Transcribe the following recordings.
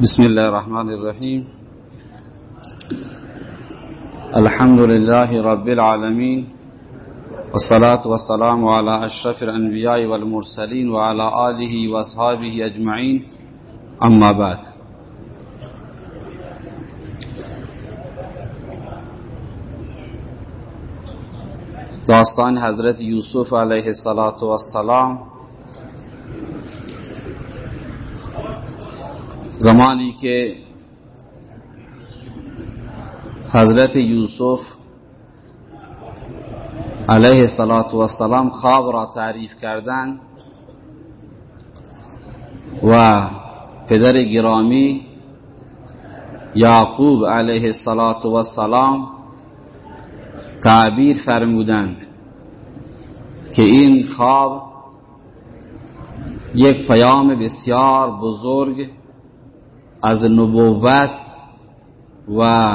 بسم الله الرحمن الرحيم. الحمد لله رب العالمين والصلاة والسلام على أشرف الأنبياء والمرسلين وعلى آله وأصحابه أجمعين. أما بعد. داستان حضرت یوسف علیه السلام زمانی که حضرت یوسف علیه السلام خواب را تعریف کردند و پدر گرامی یعقوب علیه السلام تعبیر فرمودند که این خواب یک پیام بسیار بزرگ از نبوت و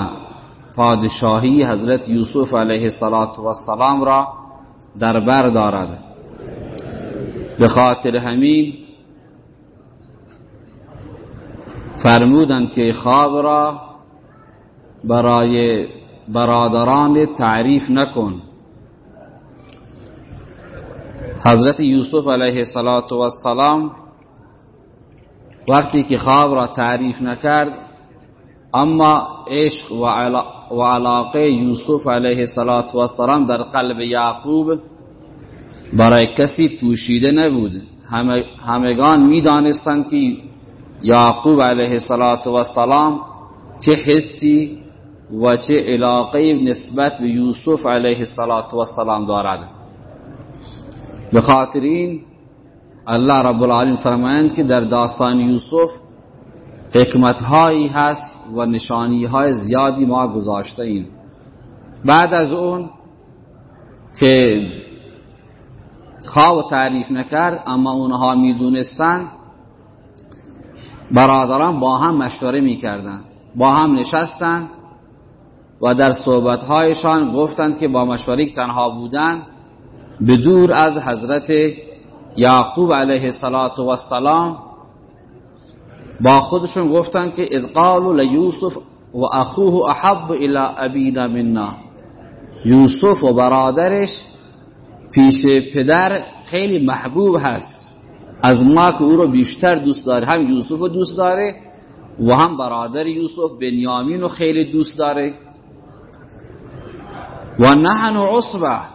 پادشاهی حضرت یوسف علیه السلام را در بر دارد. به خاطر همین فرمودند که خواب را برای برادران تعریف نکن. حضرت یوسف علیه السلام وقتی که خواب را تعریف نکرد اما عشق و علاقه یوسف علیه السلام در قلب یعقوب برای کسی پوشیده نبود. همگان می‌دانستند که یعقوب علیه السلام چه حسی و چه علاقه نسبت به یوسف علیه السلام دارد. به خاطر این الله رب العالمین فرمایند که در داستان یوسف حکمت هایی هست و نشانی های زیادی ما گذاشته ایم بعد از اون که خواب تعریف نکرد اما اونها می‌دونستند برادران با هم مشوره می‌کردند با هم نشستند و در صحبتهایشان گفتند که با مشوره تنها بودند به دور از حضرت یعقوب علیه السلام با خودشون گفتن که اذ قالوا لیوسف و اخوه احب الى ابینا منا. یوسف و برادرش پیش پدر خیلی محبوب هست. از ما که او رو بیشتر دوست داره هم یوسف رو دوست داره و هم برادر یوسف بنیامین رو خیلی دوست داره. و نحن عصبه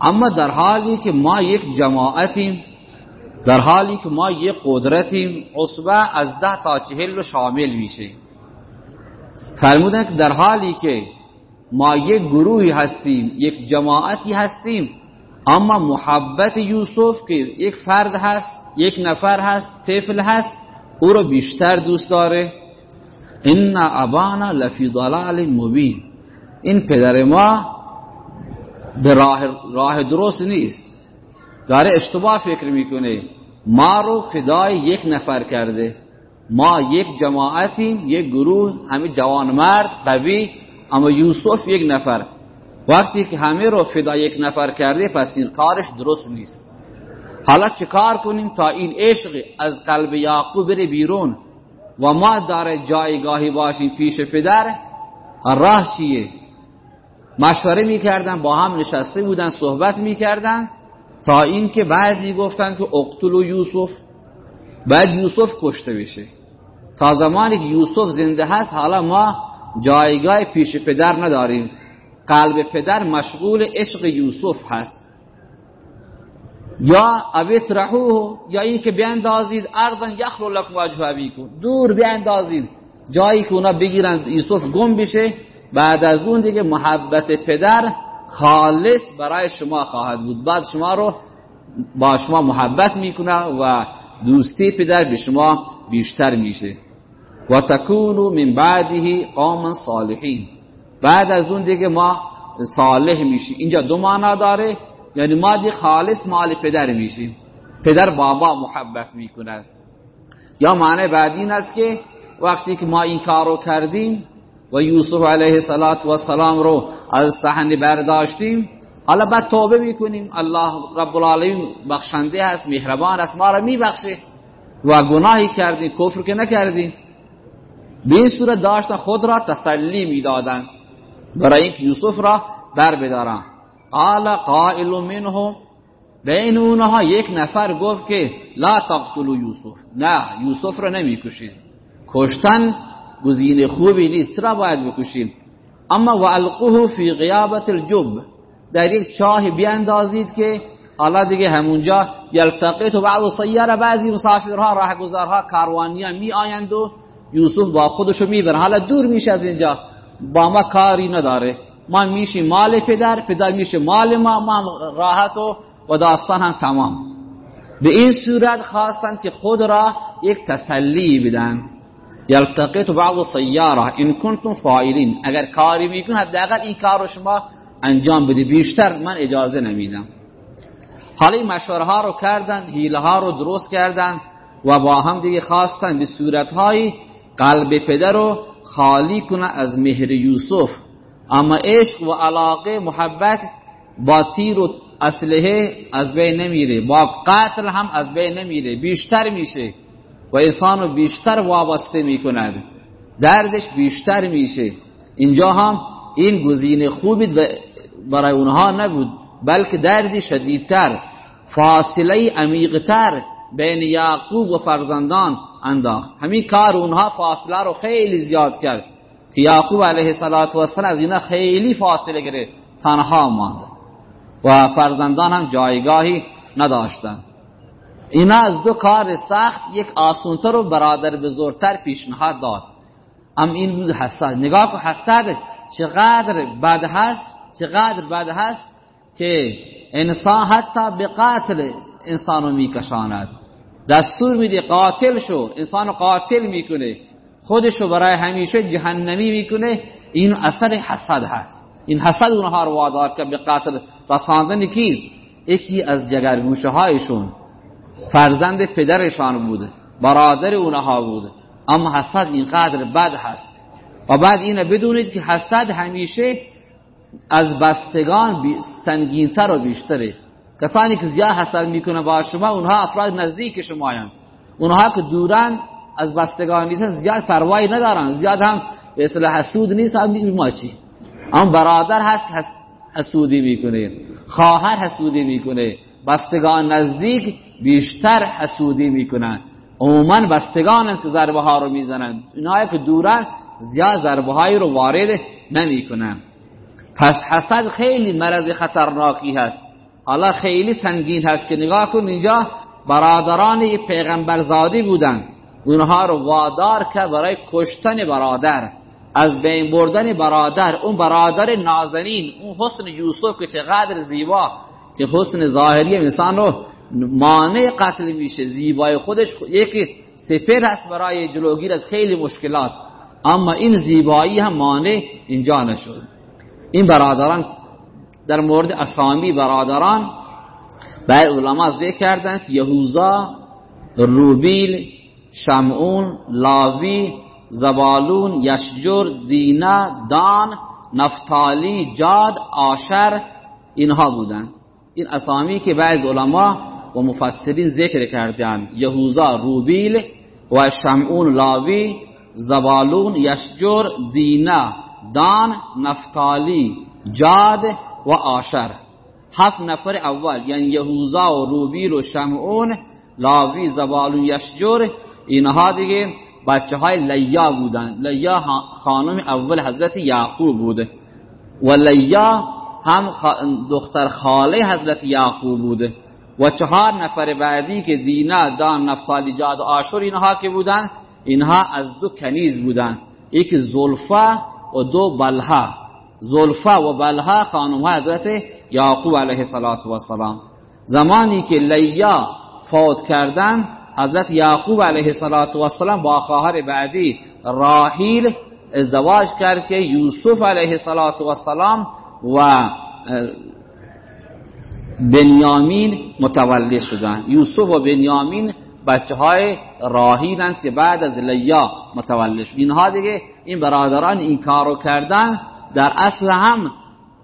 اما در حالی که ما یک جماعتیم در حالی که ما یک قدرتیم عصبه از ده تا چهل شامل میشه. فرمودن که در حالی که ما یک گروهی هستیم یک جماعتی هستیم اما محبت یوسف که یک فرد هست یک نفر هست طفل هست او رو بیشتر دوست داره. ان ابانا لفی ضلال مبین. این پدر ما به راه, راه درست نیست. داره اشتباه فکر می‌کنه. ما رو فدای یک نفر کرده. ما یک جماعتیم یک گروه همه جوان مرد قوی اما یوسف یک نفر. وقتی که همه رو فدای یک نفر کرده پس این کارش درست نیست. حالا چه کار کنیم تا این عشق از قلب یعقوب بره بیرون؟ و ما داره جایگاهی باشیم پیش پدر؟ راه چیه مشوره می‌کردن با هم نشسته بودن صحبت می‌کردن تا اینکه بعضی گفتن که اقتلو یوسف بعد یوسف کشته بشه. تا زمانی که یوسف زنده هست حالا ما جایگاه پیش پدر نداریم. قلب پدر مشغول عشق یوسف هست. یا ابیت رحوه یا این که بیاندازید ارضا یخلو لکم وجه ابیکم. دور بیاندازید. جایی که اونا بگیرن یوسف گم بشه. بعد از اون دیگه محبت پدر خالص برای شما خواهد بود. بعد شما رو با شما محبت می‌کنه و دوستی پدر به شما بیشتر میشه. و تکونو من بعده قوما صالحین بعد از اون دیگه ما صالح میشیم. اینجا دو معنا داره. یعنی ما دی خالص مال پدر میشیم. پدر بابا محبت می‌کنه یا معنی بعدی این است که وقتی که ما این کارو کردیم و یوسف علیه السلام رو از صحنه برداشتیم. حالا بعد توبه می‌کنیم. الله رب العالمین بخشنده است مهربان است ما را میبخشه. و گناهی کردیم کفر که نکردیم به این صورت داشتن خود را تسلی می‌دادند برای اینکه یوسف را بر بدارن. قال قائل منهم. بین اونها یک نفر گفت که لا تقتلوا یوسف. نه یوسف را نمی‌کشید. کشتن گزینه خوبی نیست را باید بکشید اما والقوه فی غیابت الجب. در یک چاه بیاندازید که حالا دیگه همونجا یلتقیت و بعض سیاره بعضی مسافرها راهگذارها کاروانیا می آیند و یوسف با خودشو می‌بره. حالا دور میشه از اینجا. با ما کاری نداره. ما میشی مال پدر پدر میشه مال ما ما راحت و و داستان هم تمام. به این صورت خواستند که خود را یک تسلی بدن. یلتقیت بعض سیاره این کنتم فاعلین اگر کاری میکن حداقل این کار رو شما انجام بده بیشتر من اجازه نمیدم حالا این مشوره ها رو کردن حیله ها رو درست کردن و با هم دیگه خواستن به صورت های قلب پدر رو خالی کنه از مهر یوسف. اما عشق و علاقه محبت با تیر و اسلحه از بین نمیره. با قتل هم از بین نمیره. بیشتر میشه. و انسان رو بیشتر وابسته می‌کند. دردش بیشتر میشه. اینجا هم این گزینه خوبی برای اونها نبود بلکه دردی شدیدتر فاصله عمیقتر بین یعقوب و فرزندان انداخت. همین کار اونها فاصله رو خیلی زیاد کرد که یعقوب علیه السلام از اینا خیلی فاصله گرفت تنها ماند. و فرزندان هم جایگاهی نداشتند. اینا از دو کار سخت یک آسونتر رو برادر بزرگتر پیشنهاد داد. ام این بود حسد. نگاه که حسد چقدر بد هست چقدر بد هست که انسان حتی به قاتل انسانو میکشاند. دستور میده قاتل شو انسان قاتل می‌کنه. خودشو برای همیشه جهنمی می‌کنه. این اثر حسد هست. این حسد اونها رو وادار که به قاتل. رساندن کی؟ یکی از جگرگوشه هایشون فرزند پدرشان بوده برادر اونها بوده اما حسد اینقدر بد هست. و بعد اینه بدونید که حسد همیشه از بستگان سنگینتر و بیشتره. کسانی که زیاد حسد می‌کنه با شما اونها افراد نزدیک شما هستند. اونها که دورن از بستگان نیستن زیاد پروایی ندارن. زیاد هم به اصطلاح حسود نیست هم ما چی؟ اما برادر هست حسودی می‌کنه. خواهر حسودی می‌کنه. بستگان نزدیک بیشتر حسودی می‌کنن. عموما بستگان که ضربه ها رو می‌زنن. اینهایی که دورن زیاد ضربه هایی رو وارد نمی‌کنن. پس حسد خیلی مرض خطرناکی هست. حالا خیلی سنگین هست که نگاه کن اینجا برادران پیغمبرزادی بودن. اونها رو وادار که برای کشتن برادر. از بین بردن برادر اون برادر نازنین اون حسن یوسف که چقدر زیبا که حسن ظاهری انسان رو مانع قتل میشه زیبای خودش یکی سپر هست برای جلوگیر از خیلی مشکلات. اما این زیبایی هم مانع اینجا نشد. این برادران در مورد اسامی برادران بعد علما ذکر کردند یهوزا روبیل شمعون لاوی زبالون یشجر دینا دان نفتالی جاد آشر اینها بودند. این اسامی که بعض علما و مفسرین ذکر کردند یهوزا روبیل و شمعون لاوی زبالون یشجر دینا دان نفتالی جاد و آشر. هفت نفر اول یعنی یهوزا و روبیل و شمعون لاوی زبالون یشجر اینها دیگه بچه های لیا بودن. لیا خانم اول حضرت یعقوب بوده و لیا هم دختر خاله حضرت یعقوب بوده و چهار نفر بعدی که دینا دان نفتالی جاد و آشور اینها که بودن اینها از دو کنیز بودن. یکی زلفا و دو بلها. زلفا و بلها خانم حضرت یعقوب علیه السلام زمانی که لیا فوت کردن حضرت یعقوب علیه السلام با خواهر بعدی راهیل ازدواج کرد که یوسف علیه السلام و بنیامین متولد شدن. یوسف و بنیامین بچه های راهیلند که بعد از لیا متولد شد. اینها دیگه این برادران این کارو کردن در اصل هم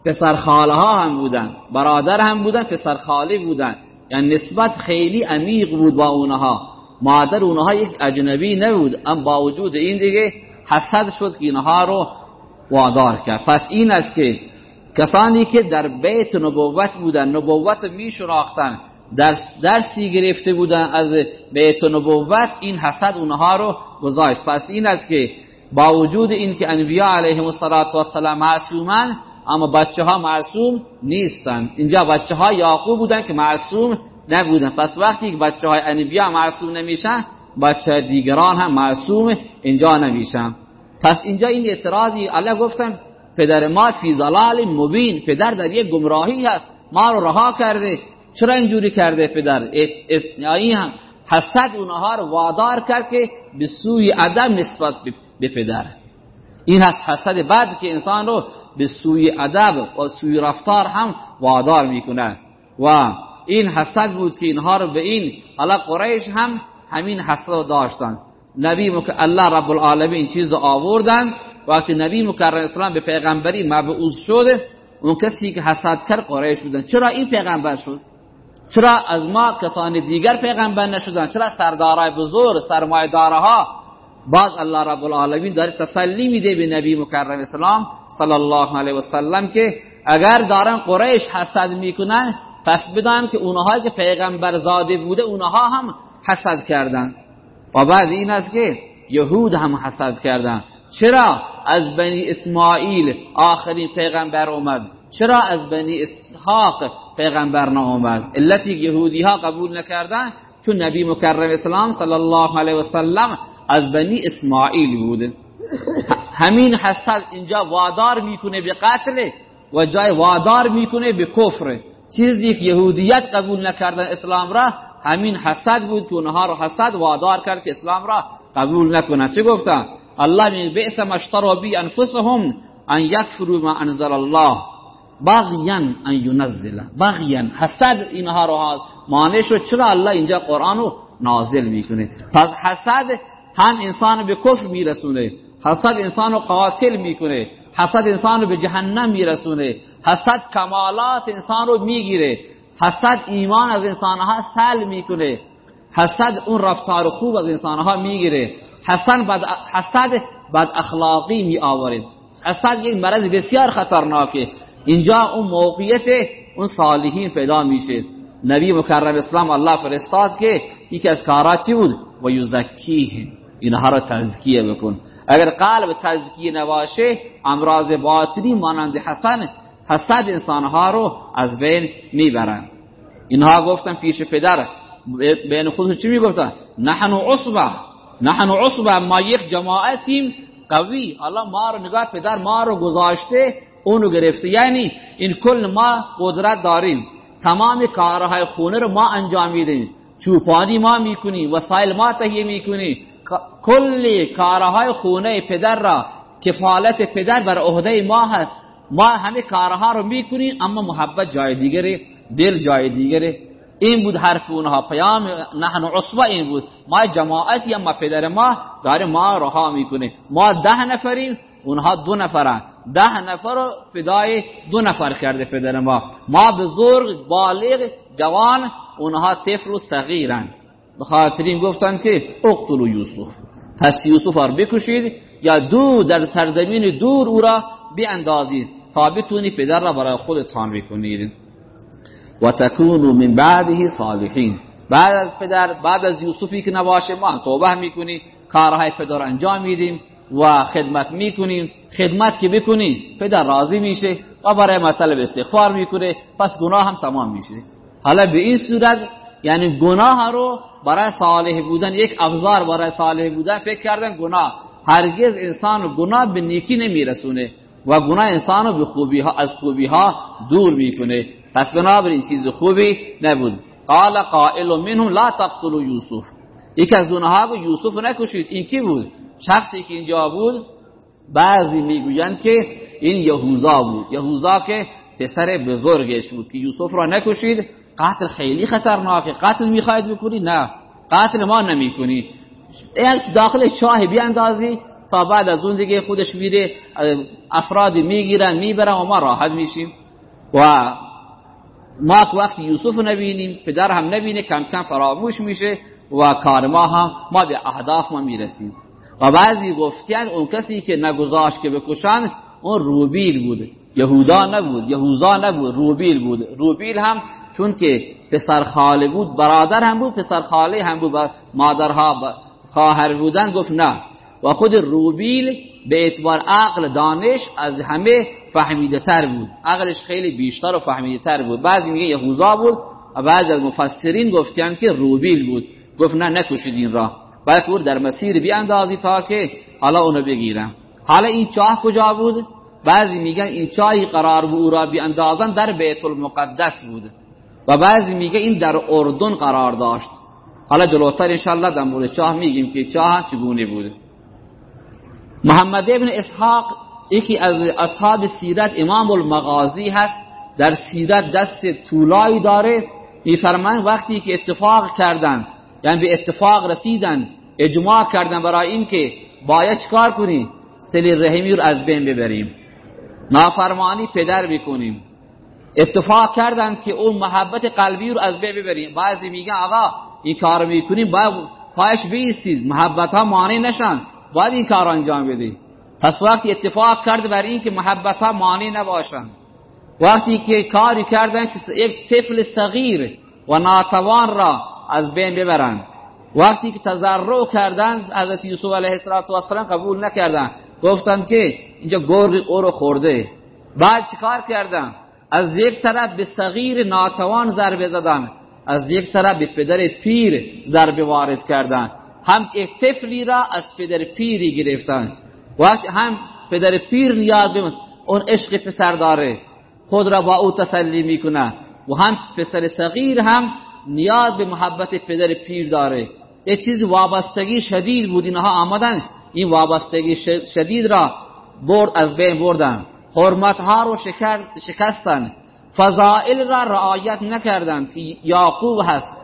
پسر خاله ها هم بودن برادر هم بودن پسر خاله بودن. یعنی نسبت خیلی عمیق بود با اونها. مادر اونها یک اجنبی نبود اما با وجود این دیگه حسد شد که اینها رو وادار کرد. پس این است که کسانی که در بیت نبوت بودن نبوت می شراختن در درسی گرفته بودن از بیت نبوت این حسد اونها رو گذاشت. پس این است که با وجود این که انبیاء علیهم السلام معصومن اما بچه ها معصوم نیستند اینجا بچه ها یعقوب بودن که معصوم نبودن. پس وقتی که بچه های انبیاء معصوم نمیشن بچه دیگران هم معصوم اینجا نمیشن. پس اینجا این اعتراضی الله گفتن پدر ما فی ظلال مبین پدر در یک گمراهی هست. ما رو رها کرده. چرا اینجوری کرده پدر؟ این حسد اونها رو وادار کرد که به سوی عدم نسبت به پدر. این هست حسد بعد که انسان رو به سوی ادب و سوی رفتار هم وادار می‌کنه. و این حسد بود که اینها رو به این حالا قریش هم همین حسد داشتن. نبی مک... الله رب العالمین چیز آوردن. وقتی نبی مکرم اسلام به پیغمبری مبعوث شده اون کسی که حسد کرد قریش بودن. چرا این پیغمبر شد؟ چرا از ما کسان دیگر پیغمبر نشدن؟ چرا سردارای بزرگ سرمایدارها باز الله رب العالمین داره تسلی میده به نبی مکرم اسلام صلی الله علیه و سلم که اگر دارن قریش حسد می‌کنن پس بدان که اونهایی که پیغمبر زاده بوده اونها هم حسد کردن. و بعد این است که یهود هم حسد کردن. چرا از بنی اسماعیل آخرین پیغمبر اومد؟ چرا از بنی اسحاق پیغمبر نامد علتی یهودی ها قبول نکردن چون نبی مکرم اسلام صلی الله علیه و سلم از بنی اسماعیل بوده همین حسد اینجا وادار می‌کنه به قتل و جای وادار می‌کنه به کفر. چیزی که یهودیت قبول نکردن اسلام را همین حسد بود که اونها رو حسد وادار کرد که اسلام را قبول نکنن چه گفتن الله می بئس مشتروا بی انفسهم ان یکفروا ما انزل الله. بغیا ان ينزل بغیا حسد اینها رو مانع شد چرا الله اینجا قرآن رو نازل می‌کنه؟ پس حسد هم انسان به کفر میرسونه. حسد انسان رو قاتل می‌کنه. حسد انسان رو به جهنم میرسونه. حسد کمالات انسان رو می‌گیره. حسد ایمان از انسانها سل می‌کنه. حسد اون رفتار خوب از انسانها می‌گیره. حسد بد حسد بد اخلاقی می آورد حسد یک مرض بسیار خطرناکه. اینجا اون موقعیت اون صالحین پیدا میشه. نبی مکرم اسلام الله فرستاد که یکی از کارات چی بود؟ و یزکیه. اینها را تزکیه بکن. اگر قلب تزکیه نباشه امراض باطنی مانند حسن حسد انسانها رو از بین می‌برن. اینها گفتن پیش پدر بین خودشون چی می‌گفتن؟ نحن عصبه. نحن عصبه ما یک جماعتیم قوی. الله ما رو نگاه پدر ما رو گذاشته اونو گرفته. یعنی این کل ما قدرت داریم. تمام کارهای خونه رو ما انجام میدیم. چوپانی ما می‌کنیم وسایل ما تهیه می‌کنیم کل کارهای خونه پدر را کفالت پدر بر عهده ما هست. ما همه کارها رو می‌کنیم اما محبت جای دیگره دل جای دیگره این بود حرف اونها. پیام نحن عصبه این بود. ما جماعتی اما پدر ما داره ما رها می‌کنه. ما ده نفریم اونها دو نفرن. ده نفر رو فدای دو نفر کرده پدر ما. ما بزرگ بالغ جوان اونها طفل و صغیرن. بخاطرین گفتن که اقتلوا یوسف. پس یوسف را بکشید یا دور در سرزمین دور او را بیاندازید تا بتونی پدر را برای خودتان بکنید. و تکونو من بعده صالحین. بعد از پدر بعد از یوسفی که نباشه ما توبه می‌کنی کارهای پدر انجام میدیم و خدمت می‌کنیم. خدمت که بکنی پدر راضی میشه و برای مطلب استغفار می‌کنه. پس گناه هم تمام میشه. حالا به این صورت یعنی گناه رو برای صالح بودن یک ابزار برای صالح بودن فکر کردن گناه. هرگز انسان گناه به نیکی نمیرسونه و گناه انسان رو به خوبی ها از خوبی ها دور می‌کنه. پس بنابراین چیز خوبی نبود. قال قائل منهم لا تقتلوا یوسف. یک از اونها گفت یوسف نکشید. این کی بود؟ شخصی که اینجا بود؟ بعضی می‌گویند که این یهوزا بود. یهوزا که پسر بزرگش بود که یوسف را نکشید. قتل خیلی خطرناکه. قتل می‌خواید بکنی؟ نه. قتل ما نمی‌کنی. اگر داخل چاه بیاندازی تا بعد از اون دیگه خودش میره افراد می‌گیرن می‌برن و ما راحت میشیم. و ما وقتی یوسف نبینیم پدر هم نبینه کم کم فراموش میشه و کار ما هم ما به اهداف ما می‌رسیم. و بعضی گفتند اون کسی که نگذاشت که بکشند اون روبیل بود. یهودا نبود یهوزا نبود روبیل بود. روبیل هم چون که پسر خاله بود برادر هم بود پسر خاله هم بود مادرها خواهر بودن گفت نه. و خود روبیل به اعتبار عقل دانش از همه فهمیده تر بود. عقلش خیلی بیشتر و فهمیده تر بود. بعضی میگه یهوزا بود و بعضی از مفسرین گفتن که روبیل بود. گفت نه نکشید این را بلکه او در مسیر بیاندازی تا که حالا اونو بگیرم. حالا این چاه کجا بود؟ بعضی میگن این چاهی قرار بود او را بیاندازن در بیت المقدس بود. و بعضی میگه این در اردن قرار داشت. حالا جلوتر انشالله در مورد چاه میگیم که چاه چگونه بود. محمد ابن اسحاق یکی از اصحاب سیرت امام المغازی هست در سیرت دست طولایی داره میفرمان وقتی که اتفاق کردن یعنی به اتفاق رسیدن اجماع کردن برای اینکه باید چکار کنی سلی رحمی رو از بین ببریم. نافرمانی پدر بکنیم اتفاق کردن که اون محبت قلبی رو از بین ببریم. بعضی میگن آقا این کار می‌کنیم باید پایش بیستید. محبت ها مانع نشن. باید این کار انجام بدی. پس وقتی اتفاق کرد بر این که محبت ها مانع نباشن وقتی که کاری کردن که یک طفل صغیر و ناتوان را از بین ببرند. وقتی که تضرع کردن حضرت یوسف علیه السلام قبول نکردن. گفتند که اینجا گرگ او رو خورده. بعد چیکار کردن؟ از یک طرف به صغیر ناتوان ضربه زدن. از یک طرف به پدر پیر ضربه وارد کردن. هم یک طفلی را از پدر پیری گرفتن. وقتی هم پدر پیر نیاز به اون عشق پسر داره. خود را با او تسلی می‌کنه. و هم پسر صغیر هم نیاز به محبت پدر پیر داره. یک چیز وابستگی شدید بود. اینها آمدن. این وابستگی شدید را برد از بین بردن. حرمت ها رو شکستن. فضائل را رعایت نکردن. یعقوب هست.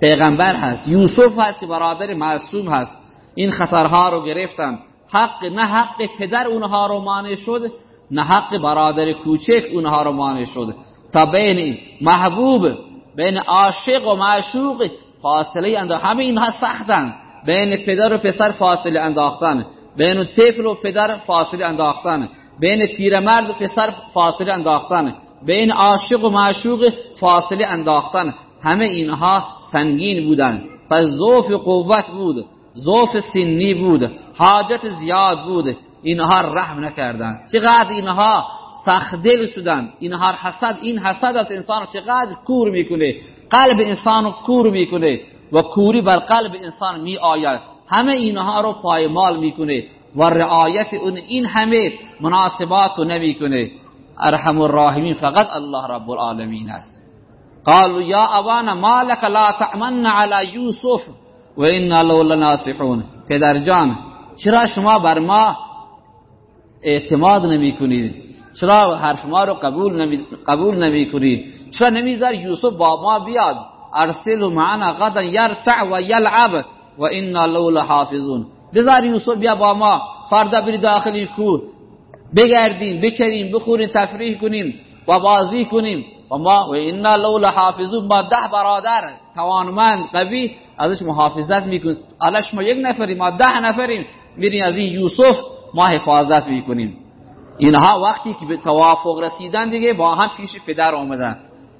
پیغمبر هست. یوسف هست. که برادر معصوم هست. این خطرها رو گرفتن. حق نه حق پدر اونها رو مانع شد نه حق برادر کوچک اونها رو مانع شد. تا بین محبوب بین عاشق و معشوق فاصله انداختن همه اینها سختن. بین پدر و پسر فاصله انداختن. بین طفل و پدر فاصله انداختن. بین پیرمرد و پسر فاصله انداختن. بین عاشق و معشوق فاصله انداختن. همه اینها سنگین بودن. پس ضعف قوت بود. ضعف سنی بود حاجت زیاد بود اینها رحم نکردن. چقدر اینها سخت دل شدن. اینها حسد این حسد از انسان چقدر کور می‌کنه. قلب انسان رو کور می‌کنه و کوری بر قلب انسان می آید همه اینها رو پایمال می‌کنه و رعایت اون این همه مناسبات رو نمی‌کنه. ارحم الراحمین فقط الله رب العالمین است. قالوا یا اوانا ما لا تعمن على یوسف. و انا لو لناصحون پدر جان چرا شما بر ما اعتماد نمی کنید؟ چرا حرف ما رو قبول نمی, قبول نمی کنید؟ چرا نمیذار یوسف با ما بیاد؟ ارسل معنا غدا یرتع و یلعب و انا لو لحافظون بذار یوسف بیا با ما فردا بری داخلی کو بگردیم بکریم بخوریم تفریح کنیم و بازی کنیم. و ما و انا لو لحافظون ما ده برادر توانمند. قوی ازش محافظت می‌کنیم. الش ما یک نفریم ما ده نفریم. میریم از این یوسف ما حفاظت می‌کنیم. اینها وقتی که به توافق رسیدن دیگه با هم پیش پدر آمدن.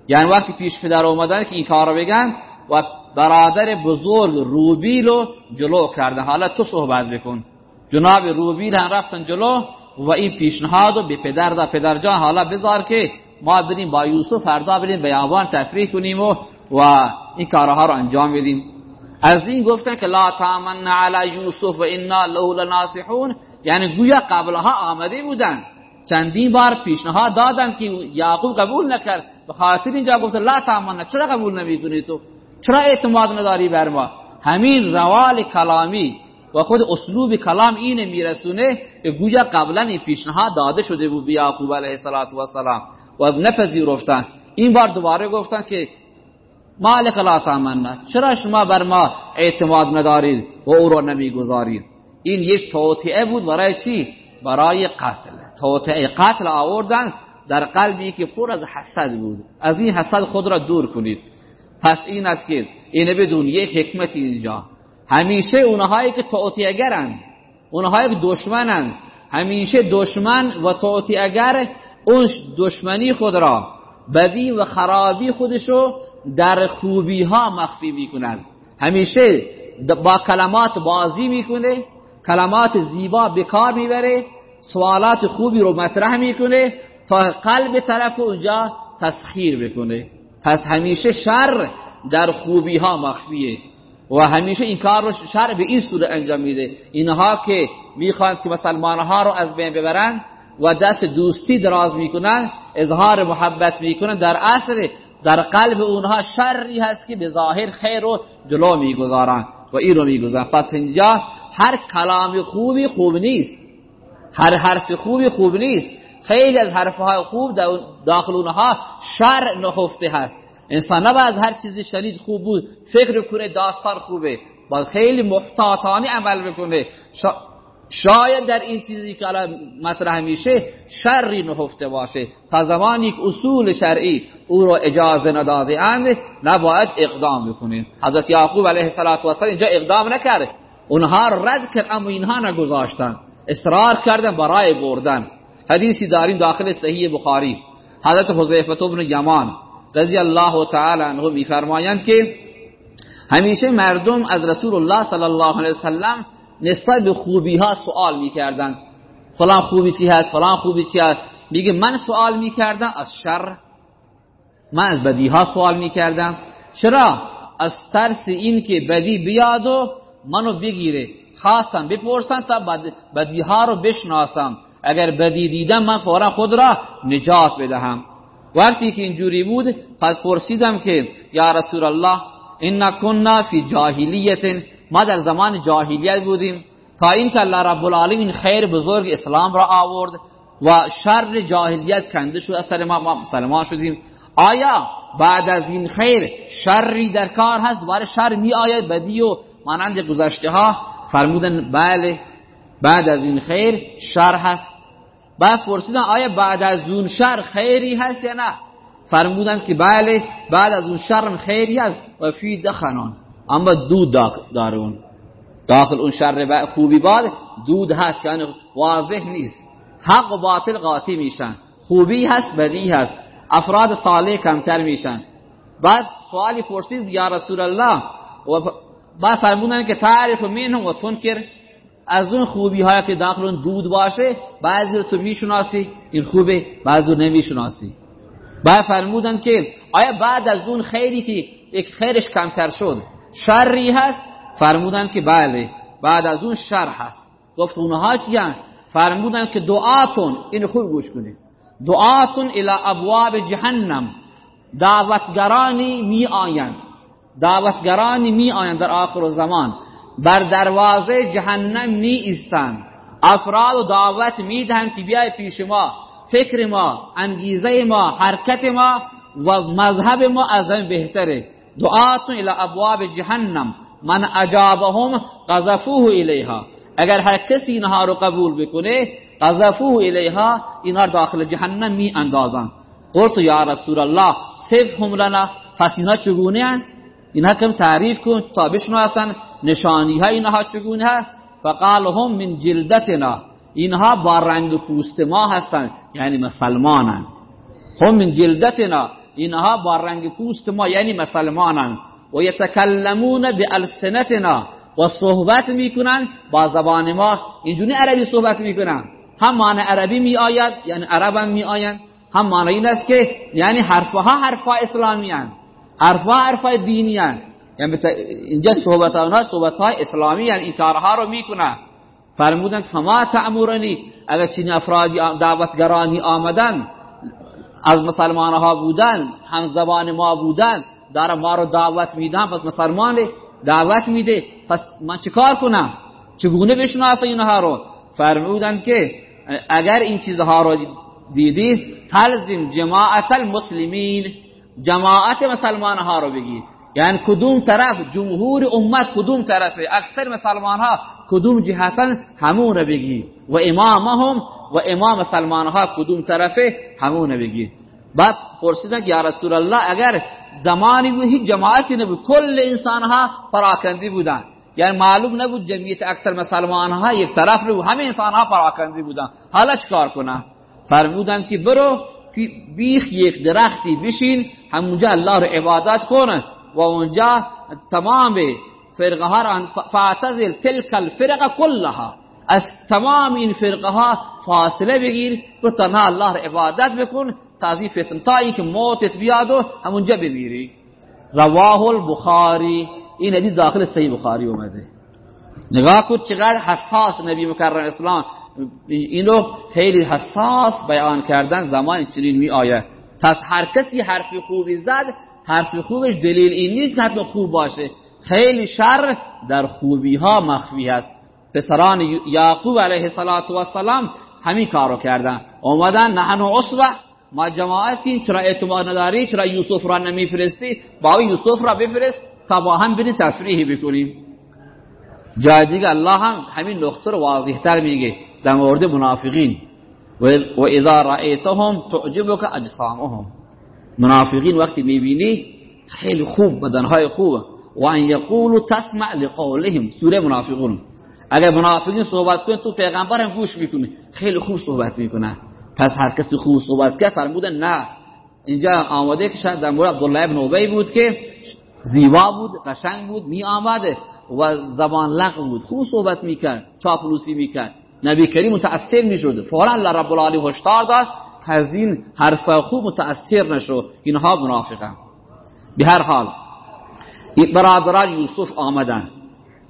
یعنی وقتی پیش پدر آمدن که این کار بگن و برادر بزرگ روبیل رو جلو کرده حالا تو صحبت بکن. جناب روبیل هم رفتن جلو و این پیشنهاد رو به پدر دا پدر جان حالا بذار که ما بریم با یوسف فردا بریم بیابان تفریح کنیم و, و این کارها رو انجام بدیم. از این گفتن که لا تامن علی یوسف و انا له لناصحون یعنی گویا قبلها آمده بودن. چندین بار پیشنهاد دادن که یعقوب قبول نکرد. به خاطر اینجا گفت لا تامن چرا قبول نمی‌کنی تو؟ چرا اعتماد نداری بر ما؟ همین روال کلامی و خود اسلوب کلام اینه میرسونه که گویا قبلا این پیشنهاد داده شده بود به یعقوب علیه السلام و نپذیرفتن این بار دوباره گفتن که مالک لا تامنا چرا شما بر ما اعتماد ندارید و او را نمی‌گذارید؟ این یک توطئه بود برای چی؟ برای قتل. توطئه قتل آوردن در قلبی که پر از حسد بود. از این حسد خود را دور کنید. پس این است که این بدون یک حکمت اینجا. همیشه اونهایی که توطئه گرن اونها یک دشمنند همیشه دشمن و توتی اگر اون دشمنی خود را بدی و خرابی خودشو در خوبی ها مخفی می‌کنند همیشه با کلمات بازی می‌کنه کلمات زیبا بکار می‌بره سوالات خوبی رو مطرح می‌کنه تا قلب طرف اونجا تسخیر بکنه. پس همیشه شر در خوبی ها مخفیه و همیشه این کار رو شر به این صورت انجام میده. اینها که می‌خوان که مسلمان ها رو از بین ببرن و دست دوستی دراز می‌کنن اظهار محبت می‌کنن در اصل در قلب اونها شری هست که به ظاهر خیر رو جلو می‌گذارن و این رو می‌گذارن پس اینجا هر کلام خوبی خوب نیست. هر حرف خوبی خوب نیست. خیلی از حرفهای خوب داخل اونها شر نخفته هست. انسان نباید هر چیزی شنید خوب بود فکر کنه داستان خوبه باید خیلی محتاطانه عمل بکنه. شاید در این چیزی که الان مطرح میشه شری نهفته باشه. تا زمانی که اصول شرعی او رو اجازه نداده اند نباید اقدام بکنیم حضرت یعقوب علیه السلام اینجا اقدام نکرد. اونها رد کرد اما اینها نگذاشتن اصرار کردن برای بردن. حدیثی داریم داخل صحیح بخاری. حضرت حذیفه بن یمان رضی الله تعالی عنه میفرمایند که همیشه مردم از رسول الله صلی الله علیه وسلم نسبت به خوبی ها سوال می‌کردن. فلان خوبی چی هست؟ فلان خوبی چی هست؟ میگه من سوال می‌کردم از شر. من از بدی ها سوال می‌کردم. چرا؟ از ترس این که بدی بیاد و منو بگیره. خواستم بپرسن تا بدی ها رو بشناسم. اگر بدی دیدم من فورا خود را نجات بدهم. وقتی که اینجوری بود پس پرسیدم که یا رسول الله ان کننا فی جاهلیت ما در زمان جاهلیت بودیم تا این که الله رب العالمین خیر بزرگ اسلام را آورد و شر جاهلیت کنده شد ما, ما مسلمان شدیم. آیا بعد از این خیر شری در کار هست؟ دوباره شر می آید؟ بدی و مانند گذشته ها فرمودن بله بعد از این خیر شر هست. بعد پرسیدن آیا بعد از اون شر خیری هست یا نه؟ فرمودن که بله بعد از اون شر خیری هست. و فی دخنان. اما دود دارون. داخل اون شر خوبی باد دود هست یعنی واضح نیست. حق و باطل قاطی میشن. خوبی هست بدی هست. افراد صالح کمتر میشن. بعد سوالی پرسید یا رسول الله؟ و بعد فرمودن که تعریف منهم و تنکر. از اون خوبی های که داخل اون دود باشه بعضی رو تو می‌شناسی این خوبه بعضی رو نمی‌شناسی. بعد فرمودن که آیا بعد از اون خیری که یک خیرش کمتر شد؟ شری هست فرمودن که بله. بعد از اون شر هست. گفت اونها چیان؟ فرمودن که دعاتون این خوب گوش کنید. دعاتون الى ابواب جهنم. دعوتگرانی می آیند. دعوتگرانی می آیند در آخر زمان. بر دروازه جهنم می ایستند. افراد و دعوت می دهند که بیای پیش ما. فکر ما انگیزه ما حرکت ما و مذهب ما از این بهتره. دعاتون الى ابواب جهنم. من اجابهم قذفوه الیها. اگر هر کسی اینها رو قبول بکنه قذفوه الیها اینها داخل جهنم می اندازن. قلت یا رسول الله صفهم لنا. پس اینها چگونه هن؟ اینها کم تعریف کن تا بشناسن نشانی های اینها چگونه هست. فقال هم من جلدتنا. اینها با رنگ پوست ما هستند یعنی مسلمانند هم من جلدتنا. اینها با رنگ پوست ما یعنی مسلمانند و یتکلمون بالسنتنا و صحبت می‌کنن با زبان ما. اینجوری عربی صحبت می‌کنن. هم معنی عربی می آید یعنی عرب هم می آیند هم معنی این است که یعنی حرفها حرفها اسلامی هن حرفها حرفها دینی هن یعنی اینجا صحبت ها صحبت های اسلامی هن این کارها رو می‌کنن. فرمودن فما تعمرنی اگر چنین افرادی دعوتگرانی آمدن از مسلمان ها بودن هم زبان ما بودن داره ما رو دعوت میدن پس مسلمان دعوت میده. پس من چیکار کنم؟ چگونه بشناسم اینها رو؟ فرمودن که اگر این چیزها رو دیدی تلزم جماعت المسلمین جماعت مسلمان ها رو بگید یعنی کدوم طرف جمهور امت کدوم طرفه اکثر مسلمان ها کدوم جهتن همون بگی. و امامهم و امام مسلمان ها کدوم طرفه همون بگی. بعد پرسیدن یا رسول الله اگر زمانی بود هیچ جماعتی نبود کل انسان ها پراکندی بودن. یعنی معلوم نبود جمعیت اکثر مسلمان ها یک طرف رو همه انسان ها پراکنده بودن. حالا چکار کنه فرمودن که برو بیخ یک درختی بشین همونجا الله رو عبادت کنه و اونجا تمام فرقه ها را فاعتزل تلک الفرقه کلها. از تمام این فرقه ها فاصله بگیر و تنها الله را عبادت بکن تازی فتن تا اینکه موتت بیاد و همونجا بمیری. رواه البخاری. این حدیث داخل صحیح بخاری اومده. نگاه کن چقدر حساس نبی مکرم اسلام. اینو خیلی حساس بیان کردن زمان چنین می آیه پس هر کسی حرف خوبی زد حرف خوبش دلیل این نیست که حتما خوب باشه. خیلی شر در خوبی ها مخفی هست. پسران یعقوب علیه السلام همین کارو کردن. اومدن نحن عصبه ما جماعتی چرا اعتماد نداری؟ چرا یوسف را نمیفرستی؟ با یوسف را بفرست تا با هم بریم تفریحی بکنیم. جای دیگه الله هم همین نقطه رو واضح تر میگه در مورد منافقین. و اذا رأیتهم تعجبك اجسامهم. منافقین وقتی می‌بینی خیلی خوب بدنهای خوب و ان یقولوا تسمع لقولهم. سوره منافقون. اگر منافقین صحبت کنه تو پیغمبر هم گوش می‌کنه خیلی خوب صحبت می‌کنه. پس هر کسی خوب صحبت کرد فرمودن نه. اینجا آماده که شاید در مورد عبدالله ابن عبی بود که زیبا بود قشنگ بود می آمده و زبان لغ بود. خوب صحبت می‌کرد چاپلوسی می‌کرد. نبی کریم متاثر می‌شد. فورا الله رب العالمین هشدار داد. از این حرف خوب متاثر نشو. اینها منافقن به هر حال برادران یوسف آمدن.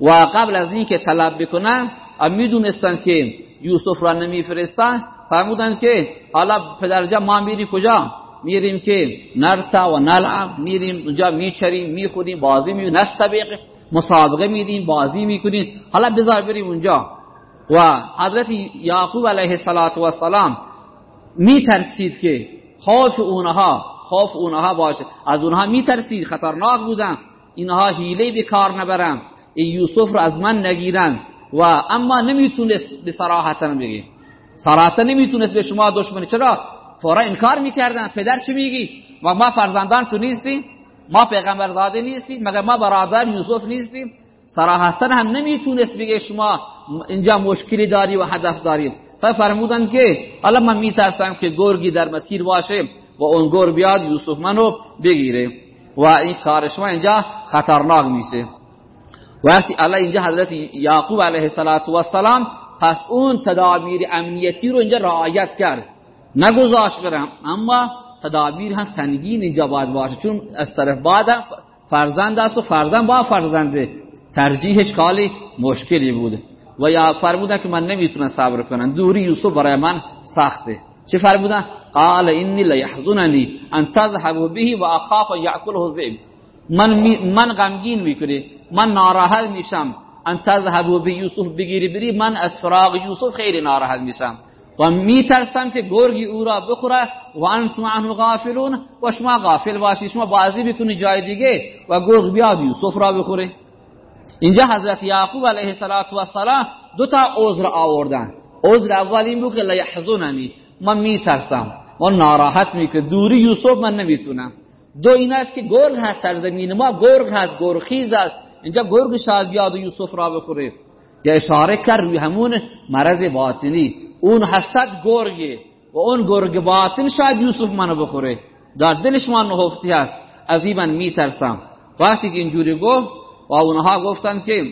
و قبل از اینکه طلب بکنن می‌دونستن که یوسف را نمیفرستن. فرمودن که حالا پدرجا ما میری کجا؟ میریم که نرتا و نلعب. میریم اونجا میچریم می‌خوریم بازی می نستبق. مسابقه میدیم بازی می‌کنیم. حالا بذار بریم اونجا. و حضرت یعقوب علیه السلام میترسید که خوف اونها خوف اونها باشه. از اونها میترسید خطرناک بودن اینها حیله به کار نبرن این یوسف رو از من نگیرن. و اما نمی‌تونست به صراحتا بگه. صراحتا نمی‌تونست به شما دشمنی. چرا؟ فورا انکار می‌کردن. پدر چی میگی؟ و ما فرزندان تو نیستیم. ما پیغمبر زاده نیستیم. مگر ما برادر یوسف نیستیم؟ صراحتا هم نمی‌تونست بگه شما اینجا مشکلی داری و هدف داری فرمودن که حالا من میترسم که گرگی در مسیر باشه و اون گرگ بیاد یوسف منو بگیره. و این کار شما اینجا خطرناک میشه وقتی الله اینجا حضرت یعقوب علیه السلام پس اون تدابیر امنیتی رو اینجا رعایت کرد. نگذاشت برم اما تدابیر هم سنگین اینجا باید باشه. چون از طرف بعد فرزند است و فرزند با فرزنده ترجیحش کالی مشکلی بوده و یا فرمودن که من نمی‌تونم صبر کنم. دوری یوسف برای من سخته. چه فرمودن؟ قال انی لیحزننی ان تذهبوا به و اخاف یاکله الذئب. من من غمگین می‌کنه من ناراحت میشم. ان تذهبوا به یوسف بگیری بری. من از فراغ یوسف خیلی ناراحت میشم. و میترسم که گرگی او را بخوره و انتم عنه غافلون. و شما غافل باشی. شما بازی بکنی جای دیگه و گرگ بیاد یوسف را بخوره. اینجا حضرت یعقوب علیه السلام دو تا عذر آوردن. عذر اول این بود که لیحزننی من میترسم. من ناراحت می‌کنه دوری یوسف من نمی‌تونم. دو این است که گرگ هست سرزمین ما. گرگ هست گرخیز هست اینجا گرگ شاید بیاد یوسف را بخوره. یا اشاره کرد روی همون مرض باطنی. اون حسد گرگه و اون گرگ باطن شاید یوسف منو بخوره. در دلش ما نهفتی هست. از این من میترسم. وقتی که اینجوری گفت و اونها گفتن که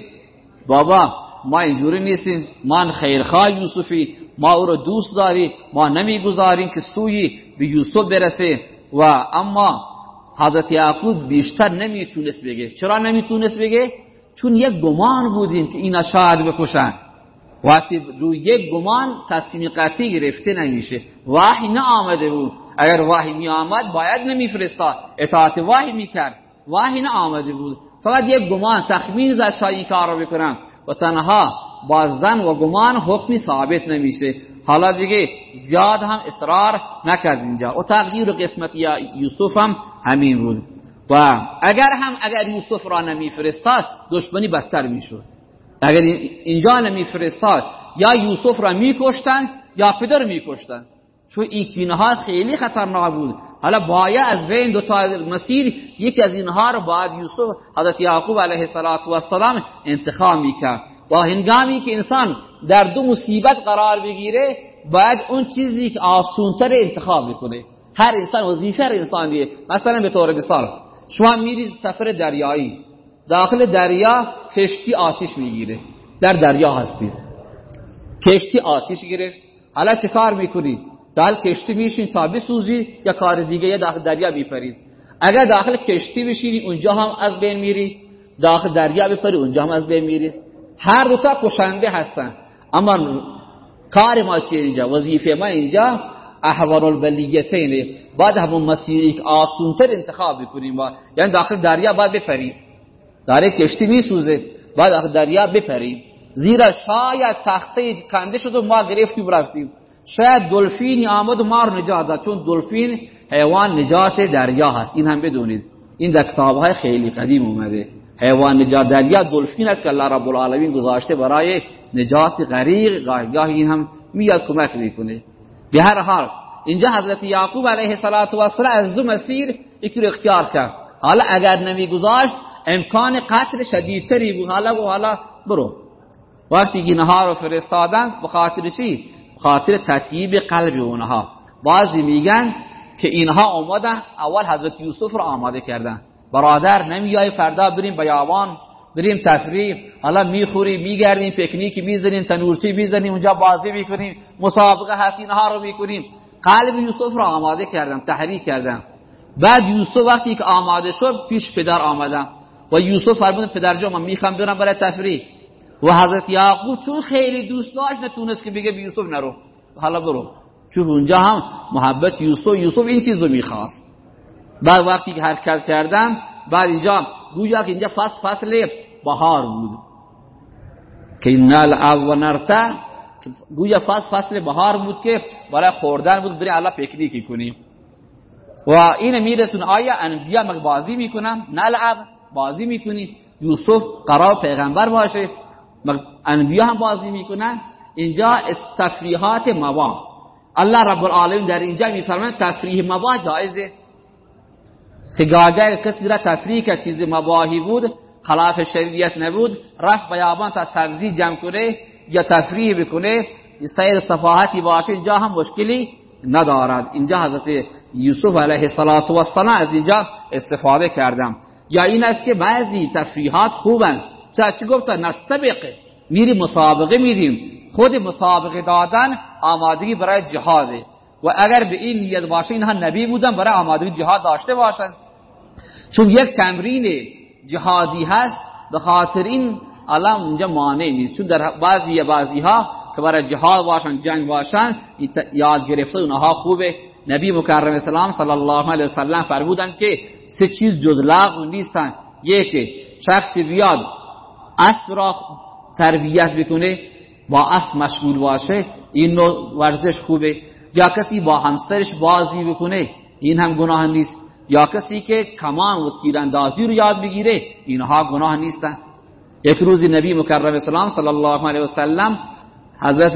بابا ما اینجوری نیستیم من خیرخواه یوسفی ما او رو دوست داری ما نمی‌گذاریم که سوی به یوسف برسه. و اما حضرت یعقوب بیشتر نمی‌تونست بگه. چرا نمی‌تونست بگه؟ چون یک گمان بودیم که اینا شاید بکشن. وقتی روی یک گمان تصمیم قطعی گرفته نمیشه. وحی نه آمده بود. اگر وحی می آمد باید نمیفرستاد. اطاعت وحی می‌کرد. وحی نه آمده بود. فقط یک گمان تخمین زد شاید این کار رو و تنها بازدن و گمان حکمی ثابت نمیشه. حالا دیگه زیاد هم اصرار نکرد اینجا. و تغییر قسمت یا یوسف هم همین بود. و اگر هم اگر یوسف را نمیفرستاد دشمنی بدتر می‌شد. اگر اینجا نمیفرستاد یا یوسف را میکشتن یا پدر میکشتن. چون این کینه خیلی خطرناک بود. حالا باید از بین دو تا مسیر یکی از اینها رو باید یوسف حضرت یعقوب علیه السلام انتخاب می‌کرد. با هنگامی که انسان در دو مصیبت قرار بگیره باید اون چیزی که آسونتر انتخاب بکنه هر انسان وظیفه هر انسان دیگه مثلا به طور مثال شما میرید سفر دریایی. داخل دریا کشتی آتیش می‌گیره. در دریا هستید کشتی آتیش گیره حالا چه کار می‌کنید داخل کشتی میشین تا بسوزی یا کار دیگه یا داخل دریا میپرید اگر داخل کشتی بشینی اونجا هم از بین میری. داخل دریا بپری اونجا هم از بین میری. هر دوتا کشنده هستن. اما کار ما چیه اینجا؟ وظیفه ما اینجا احوار البلیتین بعد همون مسیری که آسونتر انتخاب بکنیم با یعنی داخل دریا باید بپریم. داره کشتی میسوزه بعد داخل دریا بپریم. زیرا شاید تخته کنده شد و ما گرفتیم رفتیم. شاید دلفینی آمد و ما رو نجات داد چون دلفین حیوان نجات دریا هست. این هم بدونید. این در کتاب های خیلی قدیم اومده. حیوان نجات دریا دلفین است که الله رب العالمین گذاشته برای نجات غریق. گاهی این هم میاد کمک می‌کنه. به هر حال اینجا حضرت یعقوب علیه السلام از دو مسیر یکی رو اختیار کرد. حالا اگر نمیگذاشت امکان قتل شدیدتری بود. حالا و حالا برو. وقتی اینها رو فرستادن به خاطر چی؟ خاطر تطییب قلب اونها. بعضی میگن که اینها اومدن اول حضرت یوسف رو آماده کردن. برادر نمیای فردا بریم بیابان بریم تفریح. حالا می‌خوریم میگردیم پیکنیکی می‌زنیم تنورچی می‌زنیم اونجا بازی می‌کنیم مسابقه هست اینها رو می‌کنیم. قلب یوسف رو آماده کردم تحریک کردم بعد یوسف وقتی که آماده شد پیش پدر آمدم و یوسف فرمود پدر جان من می‌خوام برم برای تفریح. و حضرت یعقوب چون خیلی دوست داشت نتونست که بگه یوسف نرو. حالا برو. چون اونجا هم محبت یوسف یوسف این چیزو می‌خواست. بعد وقتی که حرکت کردم بعد اینجا گویا که اینجا فصل فصل بهار بود. که نلعب و نرته گویا فصل فصل بهار بود که برای خوردن بود برای الله پیکنیکی کنیم. و این میرسون آیا انبیا بازی می‌کنم نلعب بازی می‌کنی. یوسف قرار پیغمبر باشه. انبیا هم بازی می‌کنن. اینجا استفریحات مباه الله رب العالمین در اینجا میفرماید تفریح مباه جایزه. که گاگه کسی را تفریح که چیز مباهی بود خلاف شریعت نبود رفت بیابان تا سبزی جمع کنه یا تفریح بکنه سیر صفاحتی باشه اینجا هم مشکلی ندارد. اینجا حضرت یوسف علیه السلام از اینجا استفاده کردم. یا این است که بعضی تفریحات خوبن. چه گفتن نستبق میری مسابقه میریم خود مسابقه دادن آمادگی برای جهاده. و اگر به این نیت باشه اینها نبی بودن برای آمادگی جهاد داشته باشند چون یک تمرین جهادی هست به خاطر این علم اونجا مانع نیست. چون در بعضی بعضی ها که برای جهاد باشن جنگ باشن یاد گرفته اونها خوبه. نبی مکرم اسلام صلی الله علیه وسلم فرمودند که سه چیز جز لغو نیستن. یک شخص بیاد اسب را تربیت بکنه با اسب مشغول باشه این نوع ورزش خوبه. یا کسی با همسرش بازی بکنه این هم گناه نیست. یا کسی که کمان و تیراندازی رو یاد بگیره اینها گناه نیستن. یک روزی نبی مکرم اسلام صلی الله علیه وسلم حضرت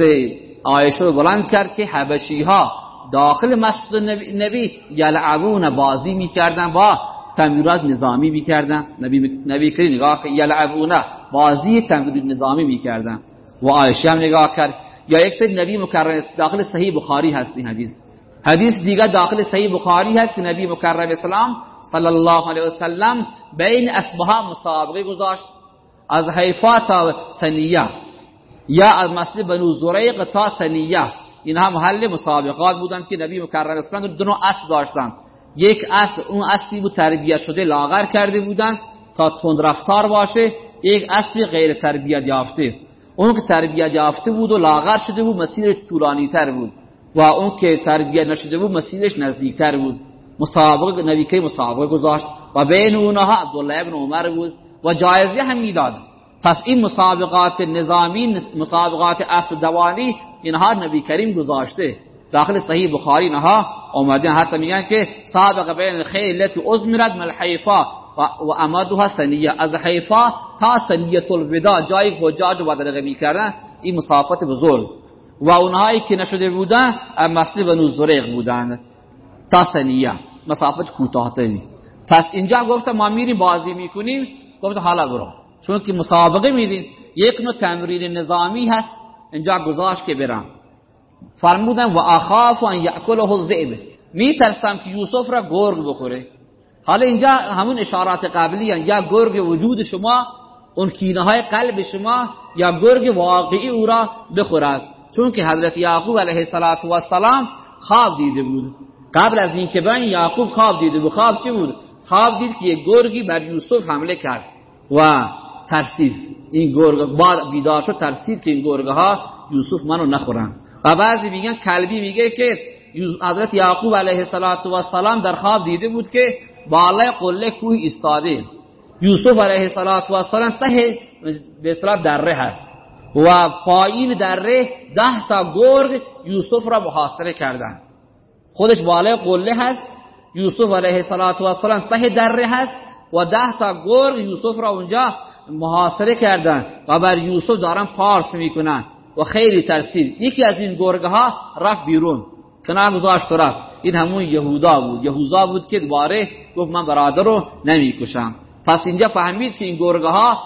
عایشه رو بلند کرد که حبشی ها داخل مسجد نبی, یلعبون بازی می‌کردن با تمرینات نظامی می‌کردن. نبی نبی کری نگاه یلعبون بازی تمرین نظامی می‌کردن. و عایشه هم نگاه کرد. یا یک سری نبی مکرم داخل صحیح بخاری هست این حدیث. حدیث دیگه داخل صحیح بخاری هست که نبی مکرم اسلام صلی الله علیه وسلم بین اسبها مسابقه گذاشت. از حیفا تا سنیه. یا از مسجد بنو زریق تا سنیه. اینها محل مسابقات بودند که نبی مکرم اسلام دو نوع اسب داشتند. یک اسب اون اسبی بود تربیت شده لاغر کرده بودند تا تند رفتار باشه. یک اسب غیر تربیت یافته. اون که تربیت یافته بود و لاغر شده بود مسیرش طولانی تر بود. و اون که تربیت نشده بود مسیرش نزدیکتر بود. مسابقه نبی که مسابقه گذاشت و بین اونها عبدالله ابن عمر بود و جایزه هم می‌داد پس این مسابقات نظامی مسابقات اصل دوانی اینها نبی کریم گذاشته. داخل صحیح بخاری نها اومده. حتی میگن که سابق بین ازمرت من الحیفا و امدها سنیه. از حیفا تا سنیه الوداع جای حجاج و بدرقه می‌کردن این مسافت بزرگ. و اونهایی که نشده بودن مسجد بنو زریق بودند تا سنیه. مسافت کوتاهتری پس اینجا گفته ما میریم بازی می‌کنیم گفته حالا برو. چون که مسابقه میدیم یک نوع تمرین نظامی هست اینجا گذاشت که برم. فرمودن و اخاف ان یاکله الذئب. میترسم که یوسف را گرگ بخوره. حالا اینجا همون اشارات قبلی یا گرگ وجود شما اون کینه های قلب شما یا گرگ واقعی او را بخورد. چون که حضرت یعقوب علیه السلام خواب دیده بود. قبل از اینکه بنی یعقوب خواب دیده بود خواب چی بود؟ خواب دید که یک گرگی بر یوسف حمله کرد و ترسید. این گرگ بعد بیدار شد ترسید که این گرگ ها یوسف منو نخورن. و بعضی میگن کلبی میگه که حضرت یعقوب علیه السلام در خواب دیده بود که بالای قله کوه ایستاده. یوسف علیه السلام ته به اصطلاح دره هست و پایین دره ده تا گرگ یوسف را محاصره کردن خودش بالای قله هست. یوسف علیه السلام ته دره هست و ده تا گرگ یوسف را اونجا محاصره کردن و بر یوسف دارن پارس می‌کنن و خیلی ترسید. یکی از این گرگ ها رفت بیرون. کنار گذاشت رفت. این همون یهودا بود. یهودا بود که دوباره گفت من برادر رو نمی‌کشم. پس اینجا فهمید که این گرگه ها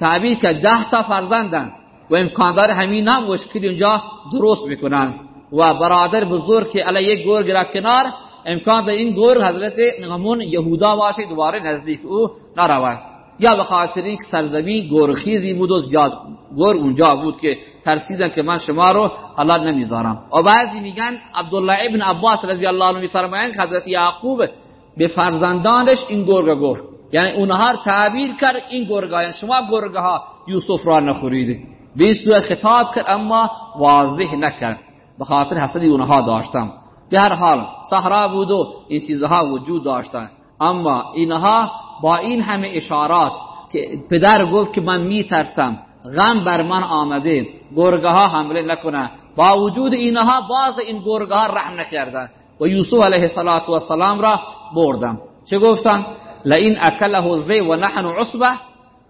تعبیر که ده تا فرزندن و امکان داره همین هم مشکلی اونجا درست بکنن و برادر بزرگ که علی یک گرگ را کنار امکان داره این گرگ حضرت همون یهودا باشه دوباره نزدیک او نرود. یا به خاطر اینکه سرزمین گرخیزی بود و زیاد گرگ اونجا بود که ترسیدن که من شما رو حلال نمی‌ذارم. و بعضی میگن عبدالله ابن عباس رضی الله عنه میفرمایند که حضرت یعقوب به فرزندانش این گرگ گفت. یعنی اونها تعبیر کرد این گرگا یعنی شما گرگها یوسف را نخورید. به این صورت خطاب کرد اما واضح نکرد. به خاطر حسدی اونها داشتم. به هر حال صحرا بود و این چیزها وجود داشتن. اما اینها با این همه اشارات که پدر گفت که من میترسم غم بر من آمده. گرگه ها حمله نکنه. با وجود اینها باز این گرگه ها رحم نکردن و یوسف علیه السلام را بردم. چه گفتن؟ لئن اکله الذی و نحن عصبه.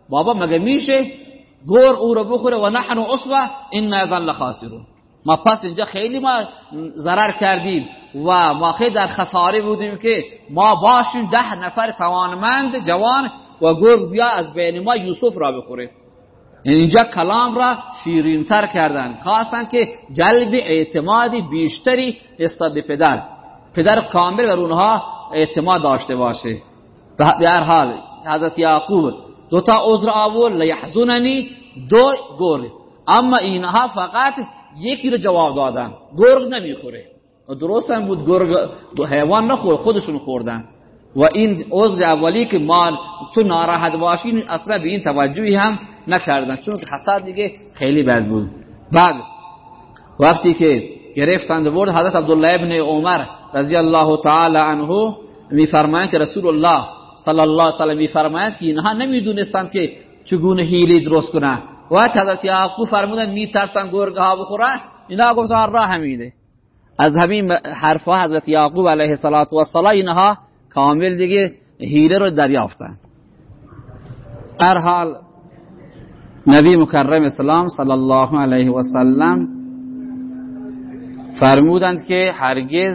بابا مگه میشه گور او رو بخوره و نحن عصبه؟ این اذن خاسرون ما پس اینجا خیلی ما ضرر کردیم و ما خیلی در خساره بودیم که ما باشیم ده نفر توانمند جوان و گرگ بیا از بین ما یوسف را بخوره. اینجا کلام را شیرینتر کردن. خواستن که جلب اعتمادی بیشتری نسبت به پدر. پدر کامل بر اونها اعتماد داشته باشه. به هر حال حضرت یعقوب دو تا عذر آور لیحزننی دو گرگ. اما اینها فقط یکی رو جواب دادن. گرگ نمی‌خوره. درست هم بود گرگ حیوان نخور خودشون خوردن. و این عذر اولی که ما تو ناراحت باشین اصلا به این توجهی هم نکردن. چون حسد دیگه خیلی بد بود. بعد وقتی که گرفتند برد حضرت عبدالله ابن عمر رضی الله تعالی عنه میفرمایند که رسول الله صلی الله علیه و سلم میفرمایند که اینها نمی‌دونستند که چگونه هیلی درست کنن و حضرت یعقوب فرمودن میترسن گرگ ها بخورن اینا گفتن راه همینه. از همین حرفا حضرت یعقوب علیه السلام اینها کامل دیگه هیله رو دریافتن هر حال نبی مکرم اسلام صلی الله علیه و سلم فرمودند که هرگز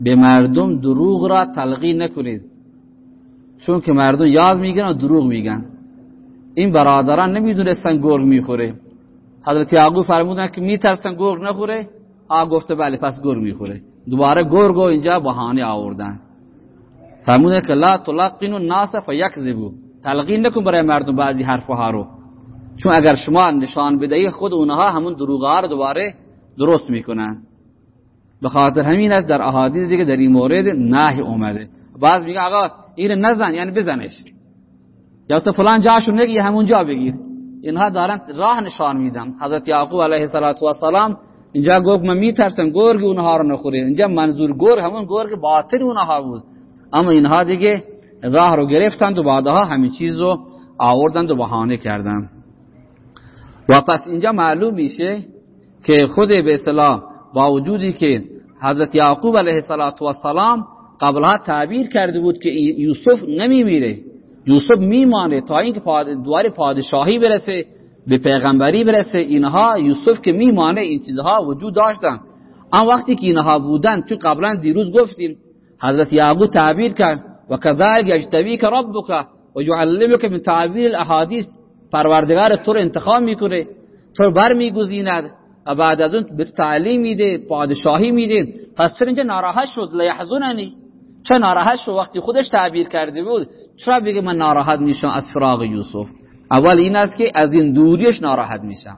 به مردم دروغ را تلقی نکنید. چون که مردم یاد میگن و دروغ میگن. این برادران نمی‌دونستن گرگ می‌خوره. حضرت یعقوب فرمودن که میترسن گرگ نخوره. آ گفته بله پس گرگ می‌خوره. دوباره گرگ و اینجا بهانه آوردن. فرمودن که لا تلقین الناس فیکذبوا. تلقین نکن برای مردم بعضی حرفها رو. چون اگر شما نشان بدهی خود اونها همون دروغ رو دوباره درست می‌کنن. به خاطر همین است در احادیث دیگه در این مورد نهی اومده. بعض میگه آقا این نزن یعنی بزنش. یا است فلان جاشو نگی همونجا بگیر. اینها دارن راه نشان میدن. حضرت یعقوب علیه السلام اینجا گفت من میترسم گرگ اونها رو نخوره. اینجا منظور گرگ همون گرگ باطن اونها بود. اما اینها دیگه راه رو گرفتند و بعدها همین چیز رو آوردند و بهانه کردند. و پس اینجا معلوم میشه که خود به اصطلاح با وجودی که حضرت یعقوب علیه السلام قبلها تعبیر کرده بود که یوسف نمیمیره. یوسف میمانه تا اینکه دوار پادشاهی برسه به پیغمبری برسه. اینها یوسف که میمانه این چیزها وجود داشتن. اما وقتی که اینها بودن تو قبلا دیروز گفتیم حضرت یعقوب تعبیر کرد و کذالک یجتبیک ربک و یعلمک من تعبیر الاحادیث. پروردگار تو رو انتخاب می‌کنه تو بر میگزیند و بعد از اون به تعلیم میده پادشاهی میده. پس چرا اینجا ناراحت شد؟ لیحزننی چه ناراحت شد؟ وقتی خودش تعبیر کرده بود. چرا بگه من ناراحت میشم از فراغ یوسف؟ اول این است که از این دوریش ناراحت میشم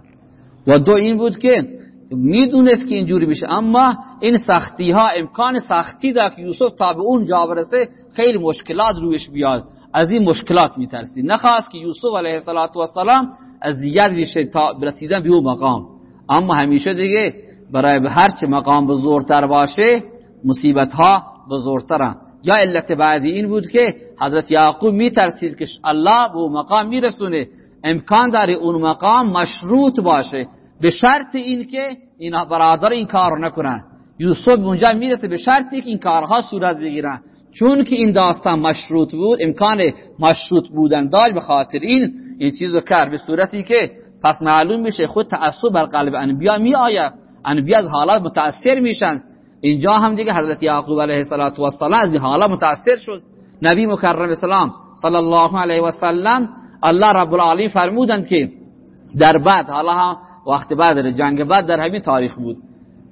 و دو این بود که می‌دونست که اینجوری میشه. اما این سختی ها امکان سختی داره که یوسف تا به اون جا برسه خیلی مشکلات رویش بیاد. از این مشکلات میترسی. نخواست که یوسف علیه السلام اذیت بشه تا برسیدن به اون مقام. اما همیشه دیگه برای هر چه مقام بزرگتر باشه مصیبت ها بزرگترن. یا علت بعدی این بود که حضرت یعقوب میترسید که الله به اون مقام میرسونه. امکان داره اون مقام مشروط باشه. به شرط این که این برادر این کار نکنن. یوسف اونجا می‌رسه به شرطی که این کارها صورت بگیرن. چون که این داستان مشروط بود امکان مشروط بودن داشت به خاطر این این چیز رو کرد به صورتی که پس معلوم میشه خود تعصب بر قلب انبیا می آید انبیا از حالات متاثر میشن. اینجا هم دیگه حضرت یعقوب علیه السلام از این حالات متاثر شد. نبی مکرم اسلام صلی الله علیه و سلم الله رب العالمین فرمودند که در بعد حالا وقت بعد جنگ بعد در همین تاریخ بود.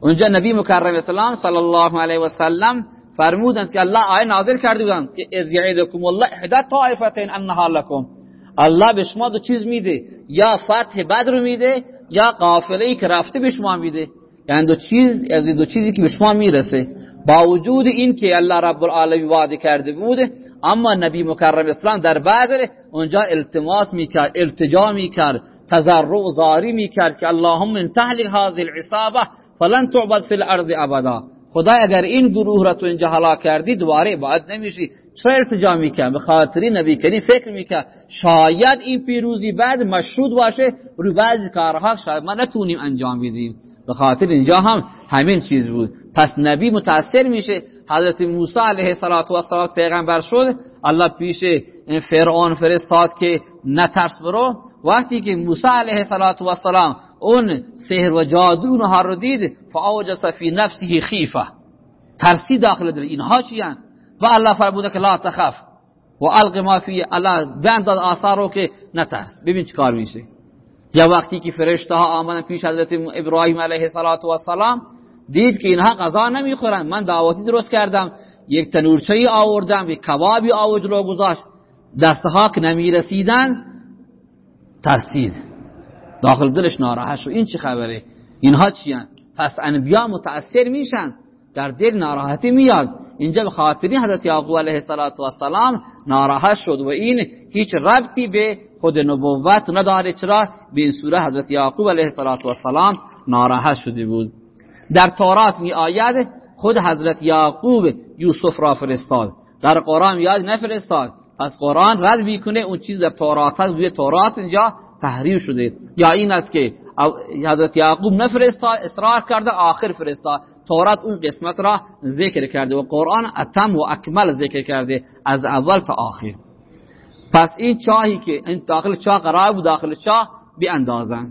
اونجا نبی مکرم اسلام صلی الله علیه و سلم فرمودند که الله آیه نازل کرده بودند که از یعیدکم الله احدى طائفتین انها لكم الله به شما دو چیز میده یا فتح بدر میده یا قافله ای که رفته به شما میده. یعنی دو چیز از دو چیزی که به شما می‌رسه. با وجود این که الله رب العالمین وعده کرده بوده اما نبی مکرم اسلام در بدر اونجا التماس می‌کرد التجا می‌کرد تضرع زاری می‌کرد که اللهم من تهلك هذه العصابه فلن تعبد في الارض ابدا خدا اگر این گروه را تو اینجا هلاک کردی دوباره باید نمیشی. چرا التجا می‌کرد به خاطری نبی کریم فکر می‌کرد شاید این پیروزی بعد مشروط باشه روی بعضی کارها شاید ما نتونیم انجام بدیم. به خاطر اینجا هم همین چیز بود. پس نبی متاثر میشه. حضرت موسی علیه السلام پیغمبر شد. الله پیش فرعون فرستاد که نترس برو. وقتی که موسی علیه السلام اون سحر و جادو اونها رو دید فاوجس فی نفسه خیفه. ترسی داخل دل. اینها چیان و الله فرموده که لا تخف. و الق ما فی الله بنداد آثار رو که نترس. ببین چیکار میشه. یا وقتی که فرشته ها آمدن پیش حضرت ابراهیم علیه السلام دید که اینها غذا نمی‌خورن. من دعوتی درست کردم. یک تنورچه آوردم یک کبابی آورد رو گذاشت. دستها که نمی‌رسیدن ترسید. داخل دلش ناراحت شد. این چه خبره؟ اینها چیان پس انبیا متاثر میشن. در دل ناراحتی میاد. اینجا به خاطری حضرت یعقوب علیه السلام ناراحت شد و این هیچ ربطی به خود نبوت نداره. چرا؟ به این سوره حضرت یعقوب علیه السلام ناراحت شده بود. در تورات می آید خود حضرت یعقوب یوسف را فرستاد. در قرآن یاد نفرستاد. پس قرآن رد می‌کنه اون چیز در تورات هست روی تورات اینجا تحریر شده. یا این است که حضرت یعقوب نفرستاد اصرار کرده آخر فرستاد تورات اون قسمت را ذکر کرده و قرآن اتم و اکمل ذکر کرده از اول تا آخر. پس این چاهی که این داخل چاه قرار بود داخل چاه بی اندازن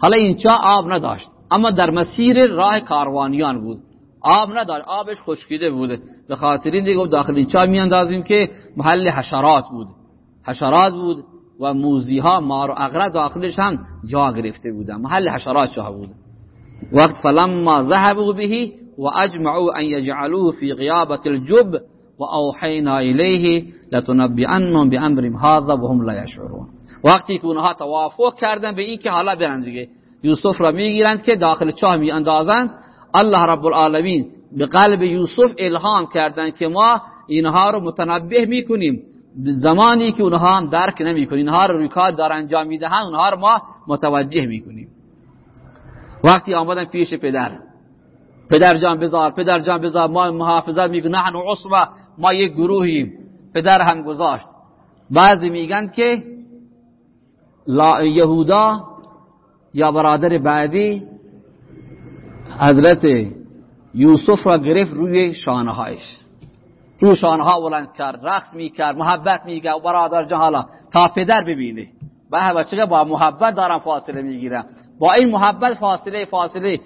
حالا این چاه آب نداشت. اما در مسیر راه کاروانیان بود. آب نداشت آبش خشکیده بوده به خاطر این دیگه داخل این چاه میاندازیم که محل حشرات بود. حشرات بود و موزی ها مار و اغرب داخلش هم جا گرفته بودن. محل حشرات چاه بود. وقت فلما ذهبوا به و اجمعوا ان يجعلوه في غيابة الجب و اوحینا الیه لتنبئنهم بامرهم هذا وهم لا يشعرون وقتی که اونها توافق کردن به این که حالا برن دیگه. یوسف را می‌گیرند که داخل چاه می اندازند الله رب العالمین به قلب یوسف الهام کردند که ما اینها رو متنبه می‌کنیم. زمانی که اونها هم درک نمی‌کنیم اینها رو روی کار دار انجام می‌دهند اونها رو ما متوجه می‌کنیم. وقتی آمدن پیش پدر پدر جان بذار پدر جان بذار ما محافظت میگن نحن عصبه ما یک گروهیم. پدر هم گذاشت. بعضی میگن که لا یهودا یا برادر بعدی حضرت یوسف را گرفت روی شانه هایش روی شانه ها بلند کرد رقص می‌کرد محبت می‌کرد. برادر جهالا تا پدر ببینه. به بچه با محبت دارم فاصله می‌گیرم؟ با این محبت فاصله فاصله.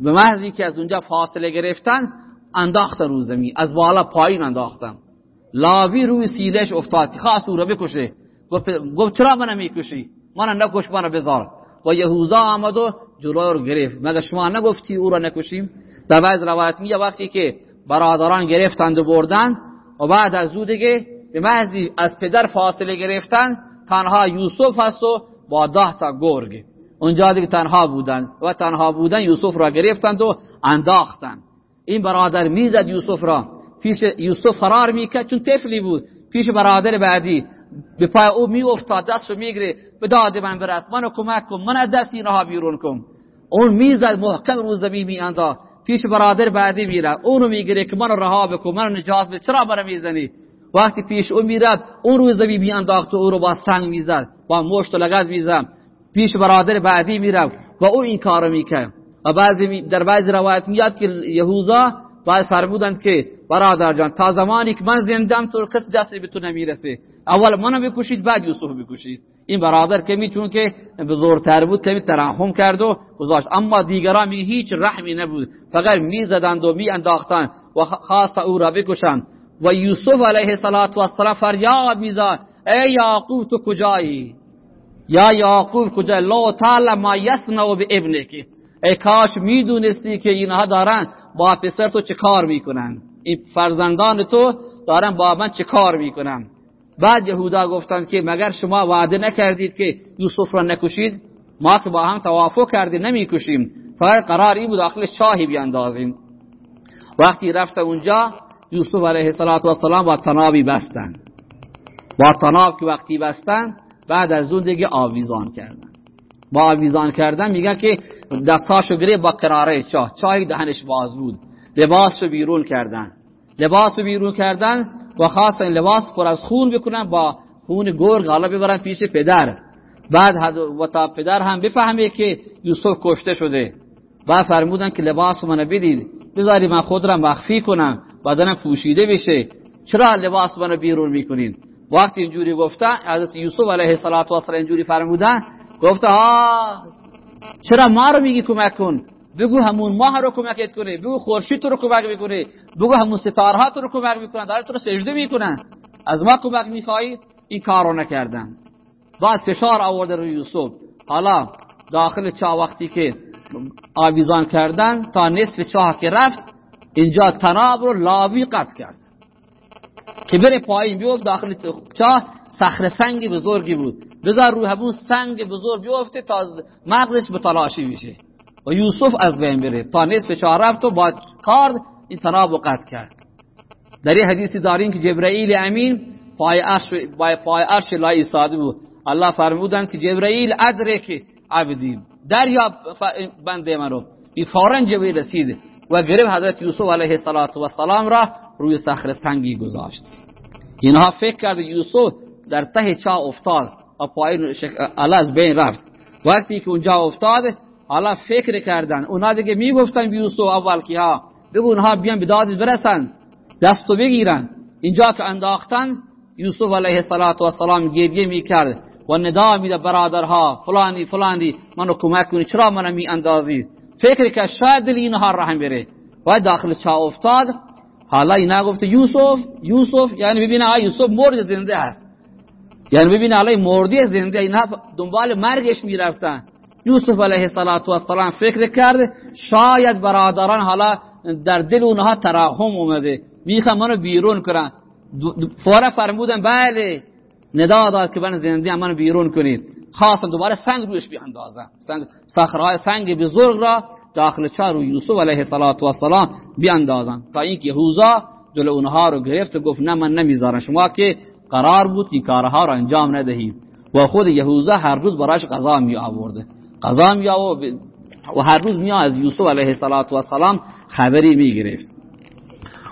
به محضی که از اونجا فاصله گرفتن انداختن رو زمین. از بالا پایین انداختن لاوی روی سیلش افتاد. خواست او را بکشه. گفت چرا منو می‌کشی؟ من نکش منو بذار. و یهوزا آمد و جلو رو گرفت. مگه شما نگفتی او را نکشیم؟ در بعض روایت میگه وقتی که برادران گرفتند و بردن و بعد از او دیگه به محضی از پدر فاصله گرفتن تنها یوسف هست و با ده تا گرگ. اونجا دیگه تنها بودن و تنها بودن یوسف را گرفتند و انداختن این برادر می‌زد یوسف را. پیش یوسف فرار می‌کرد چون طفلی بود. پیش برادر بعدی. به پای او می افتاد دست رو می‌گیره. به داد من برست منو کمک کن. من از دست اینها بیرون کن. اون می‌زد محکم رو زمین می پیش برادر بعدی میره اونو می‌گیره که منو رها بکن. منو نجات بده. چرا منو می‌زنی؟ وقتی پیش اون میرد اون رو زمین می انداخت و او رو با سنگ می‌زد. با مشت و لگد می‌زد. پیش برادر بعدی میره و او این کارو می‌کرد. و بعضی در بعضی روایت میاد که یهوزا باید فرمودند که برادر جان تا زمانی که من زندم تو کسی دستی به تو نمی‌رسه اول منو بکشید بعد یوسف بکشید این برادر کمی چون که بزرگتر بود کمی ترحم کرد و گذاشت. اما دیگران می هیچ رحمی نبود. فقط می‌زدند و می انداختند و خواست او را بکشند. و یوسف علیه السلام فریاد می‌زد. ای یعقوب تو کجایی؟ یا یعقوب کجا؟ لا تعالی ما یصنع به ابنک ای کاش می‌دونستی که اینها دارن با پسر تو چه کار می‌کنن؟ این فرزندان تو دارن با من چه کار می‌کنن؟ بعد یهودا گفتند که مگر شما وعده نکردید که یوسف را نکشید؟ ما که با هم توافق کردیم نمی‌کشیم. فقط قرار این بود داخل چاهی بیاندازیم. وقتی رفت اونجا یوسف علیه السلام با تنابی بستن. با تناب که وقتی بستن بعد از اون دیگه آویزان کردن. با آویزان کردن میگن که دستاشو گرفت با قراره چاه. چای دهنش باز بود. لباسشو بیرون کردن. لباسو بیرون کردن و خواستن لباس پر از خون بکنن با خون گرگ حالا ببرن پیش پدر. بعد و تا پدر هم بفهمه که یوسف کشته شده. بعد فرمودن که لباس منو بدید بذاری من خود را مخفی کنم بدنم پوشیده بشه. چرا لباس منو بیرون می‌کنید وقتی اینجوری گفتن حضرت یوسف علیه السلام اینجوری فرمودن گفته ها چرا ما رو میگی کمک کن؟ بگو همون ماه رو کمکت کنه بگو خورشید رو کمک می‌کنه بگو همون ستاره رو کمک می‌کنن داره تو رو سجده می‌کنن. از ما کمک میخوایی این کار رو نکردن. بعد فشار آورده رو یوسف. حالا داخل چاه وقتی که آویزان کردن تا نصف چاه که رفت اینجا تناب رو لاوی قطع کرد. که بره پایین بیفت داخل چاه صخره سنگ بزرگی بود. بذار روی همون سنگ بزرگ بیفته تا مغزش به تلاشی میشه. و یوسف از بین بره. تا نصف چهار رفت و با کارد این تناب قطع کرد. در این حدیثی داریم که جبرائیل امین پای عرش پای عرش لا ایستاده بود. الله فرمودن که جبرائیل ادرک عبدی دریا بنده منو این فورا جبرئیل رسید و گرفت حضرت یوسف علیه السلام را روی صخره سنگی گذاشت. اینها فکر کرد یوسف در ته چاه افتاد. پایین الله از بین رفت. وقتی که اونجا افتاد حالا فکر کردن. اونا دیگه می‌گفتن یوسف اول که ها بگو اونها بیان به داد برسن. دستو بگیرن. اینجا که انداختن یوسف علیه السلام گریه می‌کرد و ندا میده برادرها. فلانی فلانی منو کمک کنی. چرا منو می اندازی فکر که شاید دل اینها رحم بره. و داخل چا افتاد؟ حالا اینا گفته یوسف یوسف. یعنی ببینه یوسف مرد زنده است. یعنی ببینه علی مردی زنده اینا دنبال مرگش می‌رفتن. یوسف علیه السلام فکر کرد شاید برادران حالا در دل اونها ترحم اومده. می‌خوام منو بیرون کنن. فورا فرمودن بله. ندا داد که من زندگی منو بیرون کنید. خواستن دوباره سنگ روش بیاندازن. سنگ صخره سنگ بزرگ را داخل چار رو یوسف علیه السلام بیاندازن. تا اینکه یهوذا جل اونها رو گرفت و گفت نه من نمی‌ذارم. شما که قرار بود که کارها را انجام ندهیم و خود یهوذا هر روز براش قضا می آورده قضا می و هر روز می از یوسف علیه السلام خبری می گرفت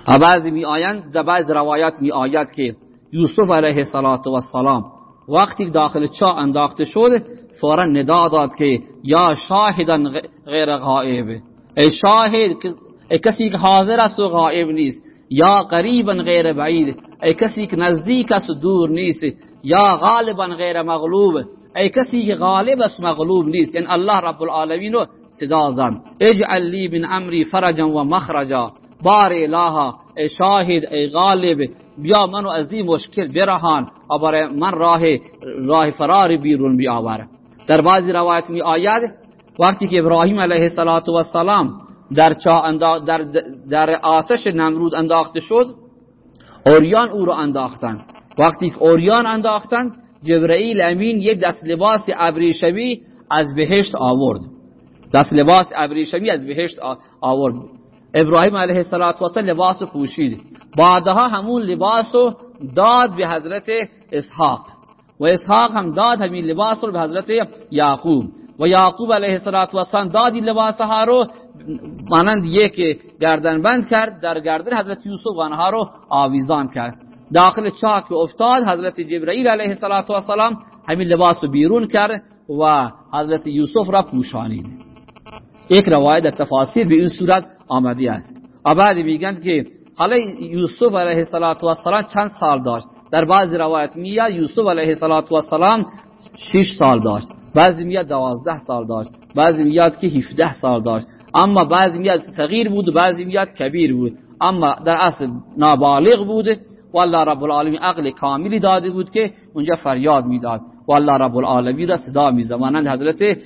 و بعضی می آیند در بعض روایات می آید که یوسف علیه السلام وقتی داخل چا انداخته شد فورا ندا داد که یا شاهدن غیر غائب ای شاهد ای کسی که حاضر است و غائب نیست. یا قریبا غیر بعید. ای کسی که نزدیک است دور نیست. یا غالبا غیر مغلوب. ای کسی که غالب است مغلوب نیست. یعنی الله رب العالمین رو صدا زن. اجعل لی من امری فرجا و مخرجا. بار الها ای شاهد ای غالب. بیا منو از این مشکل برهان. و برای من راه راه فرار بیرون بیاور. در بعضی روایت می آید وقتی که ابراهیم علیه السلام در, در, در آتش نمرود انداخته شد اوریان او رو انداختن وقتی اوریان انداختن جبرئیل امین یک دست لباس ابریشمی از بهشت آورد. دست لباس ابریشمی از بهشت آورد. ابراهیم علیه السلام لباس پوشید. بعدها همون لباس رو داد به حضرت اسحاق. و اسحاق هم داد همین لباس رو به حضرت یعقوب. و یعقوب علیه السلام داد این لباس ها رو مانند یک گردن بند کرد در گردن حضرت یوسف آنها رو آویزان کرد. داخل چاک افتاد حضرت جبرئیل علیه السلام همین لباس رو بیرون کرد و حضرت یوسف را پوشانید. یک روایت تفاصیل به این صورت آمدی است. و بعد میگن که حالا یوسف علیه السلام چند سال داشت؟ در بعض روایت میاد یوسف علیه السلام 6 سال داشت. بعضی میاد 12 سال داشت بعضی میاد که 17 سال داشت. اما بعضی میاد صغیر بود بعضی میاد کبیر بود. اما در اصل نابالغ بود. و الله رب العالمین عقل کاملی داده بود که اونجا فریاد می‌داد. الله رب العالمین را صدا میزمانند حضرت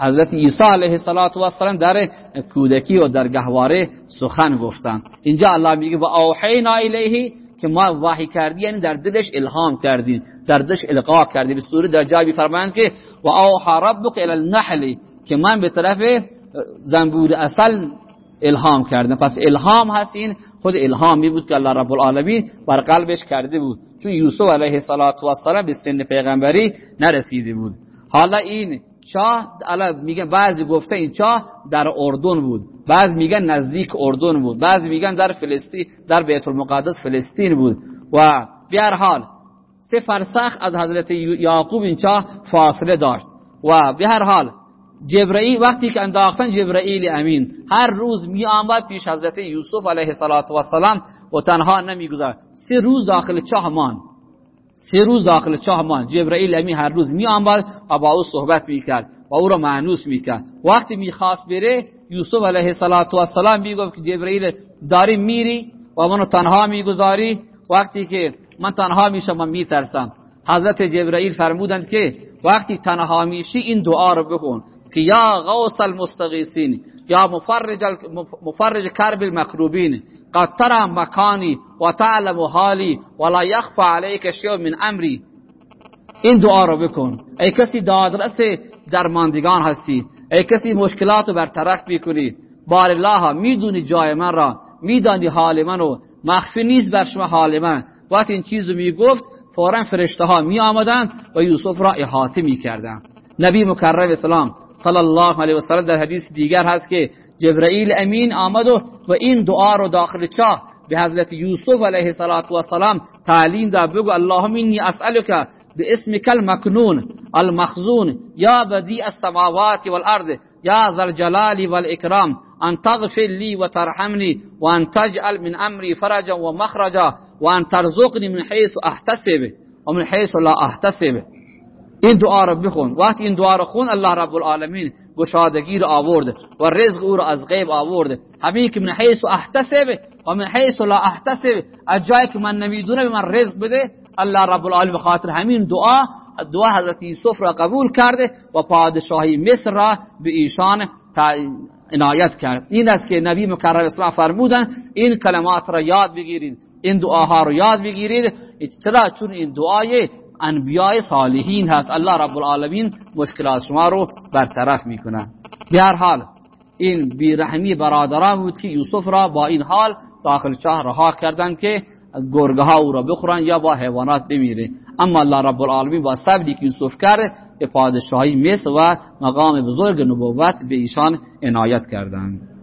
حضرت عیسی علیه السلام در کودکی و در گهواره سخن گفتن اینجا الله میگه و اوحینا الیه که ما وحی کردی یعنی در دلش الهام کردیم در دلش القا کردیم به سوره در جایی فرمایند که و اوحى ربک الی النحل که من به طرف زنبور اصل الهام کردم. پس الهام هست این خود الهامی بود که الله رب العالمین بر قلبش کرده بود. چون یوسف علیه السلام به سن پیغمبری نرسیده بود. حالا این چاه میگن بعضی گفته این چاه در اردن بود. بعضی میگن نزدیک اردن بود. بعضی میگن در فلسطین در بیت المقدس فلسطین بود. و به هر حال سه فرسخ از حضرت یعقوب این چاه فاصله داشت. و به هر حال جبرئیل وقتی که انداختن جبرئیل امین هر روز می آمد پیش حضرت یوسف علیه السلام و تنها نمیگذار سه روز داخل چاه مان سه روز داخل چاه مان جبرئیل امین هر روز می آمد و با او صحبت می‌کرد و او را معنوس می‌کرد. وقتی می‌خواست بره یوسف علیه السلام می‌گفت که جبرئیل داری میری و منو تنها می‌گذاری؟ وقتی که من تنها میشم من میترسم. حضرت جبرئیل فرمودند که وقتی تنها میشی این دعا رو بخون که یا غوث المستغیثین یا مفرج مفرج کرب المکروبین قد ترى مکانی و تعلم حالی ولا یخفى عليك شیء من امری. این دعا رو بکن. ای کسی دادرس درماندگان هستی ای کسی مشکلات رو برطرف می‌کنی. بار الله می‌دونی جای من را میدانی حال من رو. مخفی نیست بر شما حال من. وقتی این چیز رو می‌گفت فورا فرشته ها می آمدن و یوسف را احاطه می کردن نبی مکرم اسلام صلی الله علیه و سلم در حدیث دیگر هست که جبرئیل امین آمد و, و این دعا رو داخل چاه به حضرت یوسف علیه السلام تعلیم داد. بگو اللهم انی اسالک باسمك المكنون المخزون یا بدیع السماوات والارض یا ذا الجلال والاکرام ان تغفر لي وترحمني وان تجعل من امری فرجا ومخرجا وان ترزقني من حيث احتسب ومن حيث لا احتسب. این دعا رو بخون. وقتی این دعا رو خون الله رب العالمین گشادگی رو آورد و رزق او رو از غیب آورد همین که من حیث احتسب و من حیث لا احتسب از جایی که من نمی‌دونه به من رزق بده الله رب العالمین خاطر همین دعا دعا حضرت یوسف را قبول کرده و پادشاهی مصر را به ایشان عنایت کرد. این است که نبی مکرم اسلام فرمودن این کلمات را یاد بگیرید این دعاها رو یاد بگیرید. چرا؟ چون این دعای انبیاء صالحین هست. الله رب العالمین مشکلات شما رو برطرف می‌کنه. به هر حال این بیرحمی برادران بود که یوسف را با این حال داخل چاه رها کردند که گرگه ها او را بخورن یا با حیوانات بمیره اما الله رب العالمین با صبری که یوسف کرد به پادشاهی مصر و مقام بزرگ نبوت به ایشان عنایت کردند.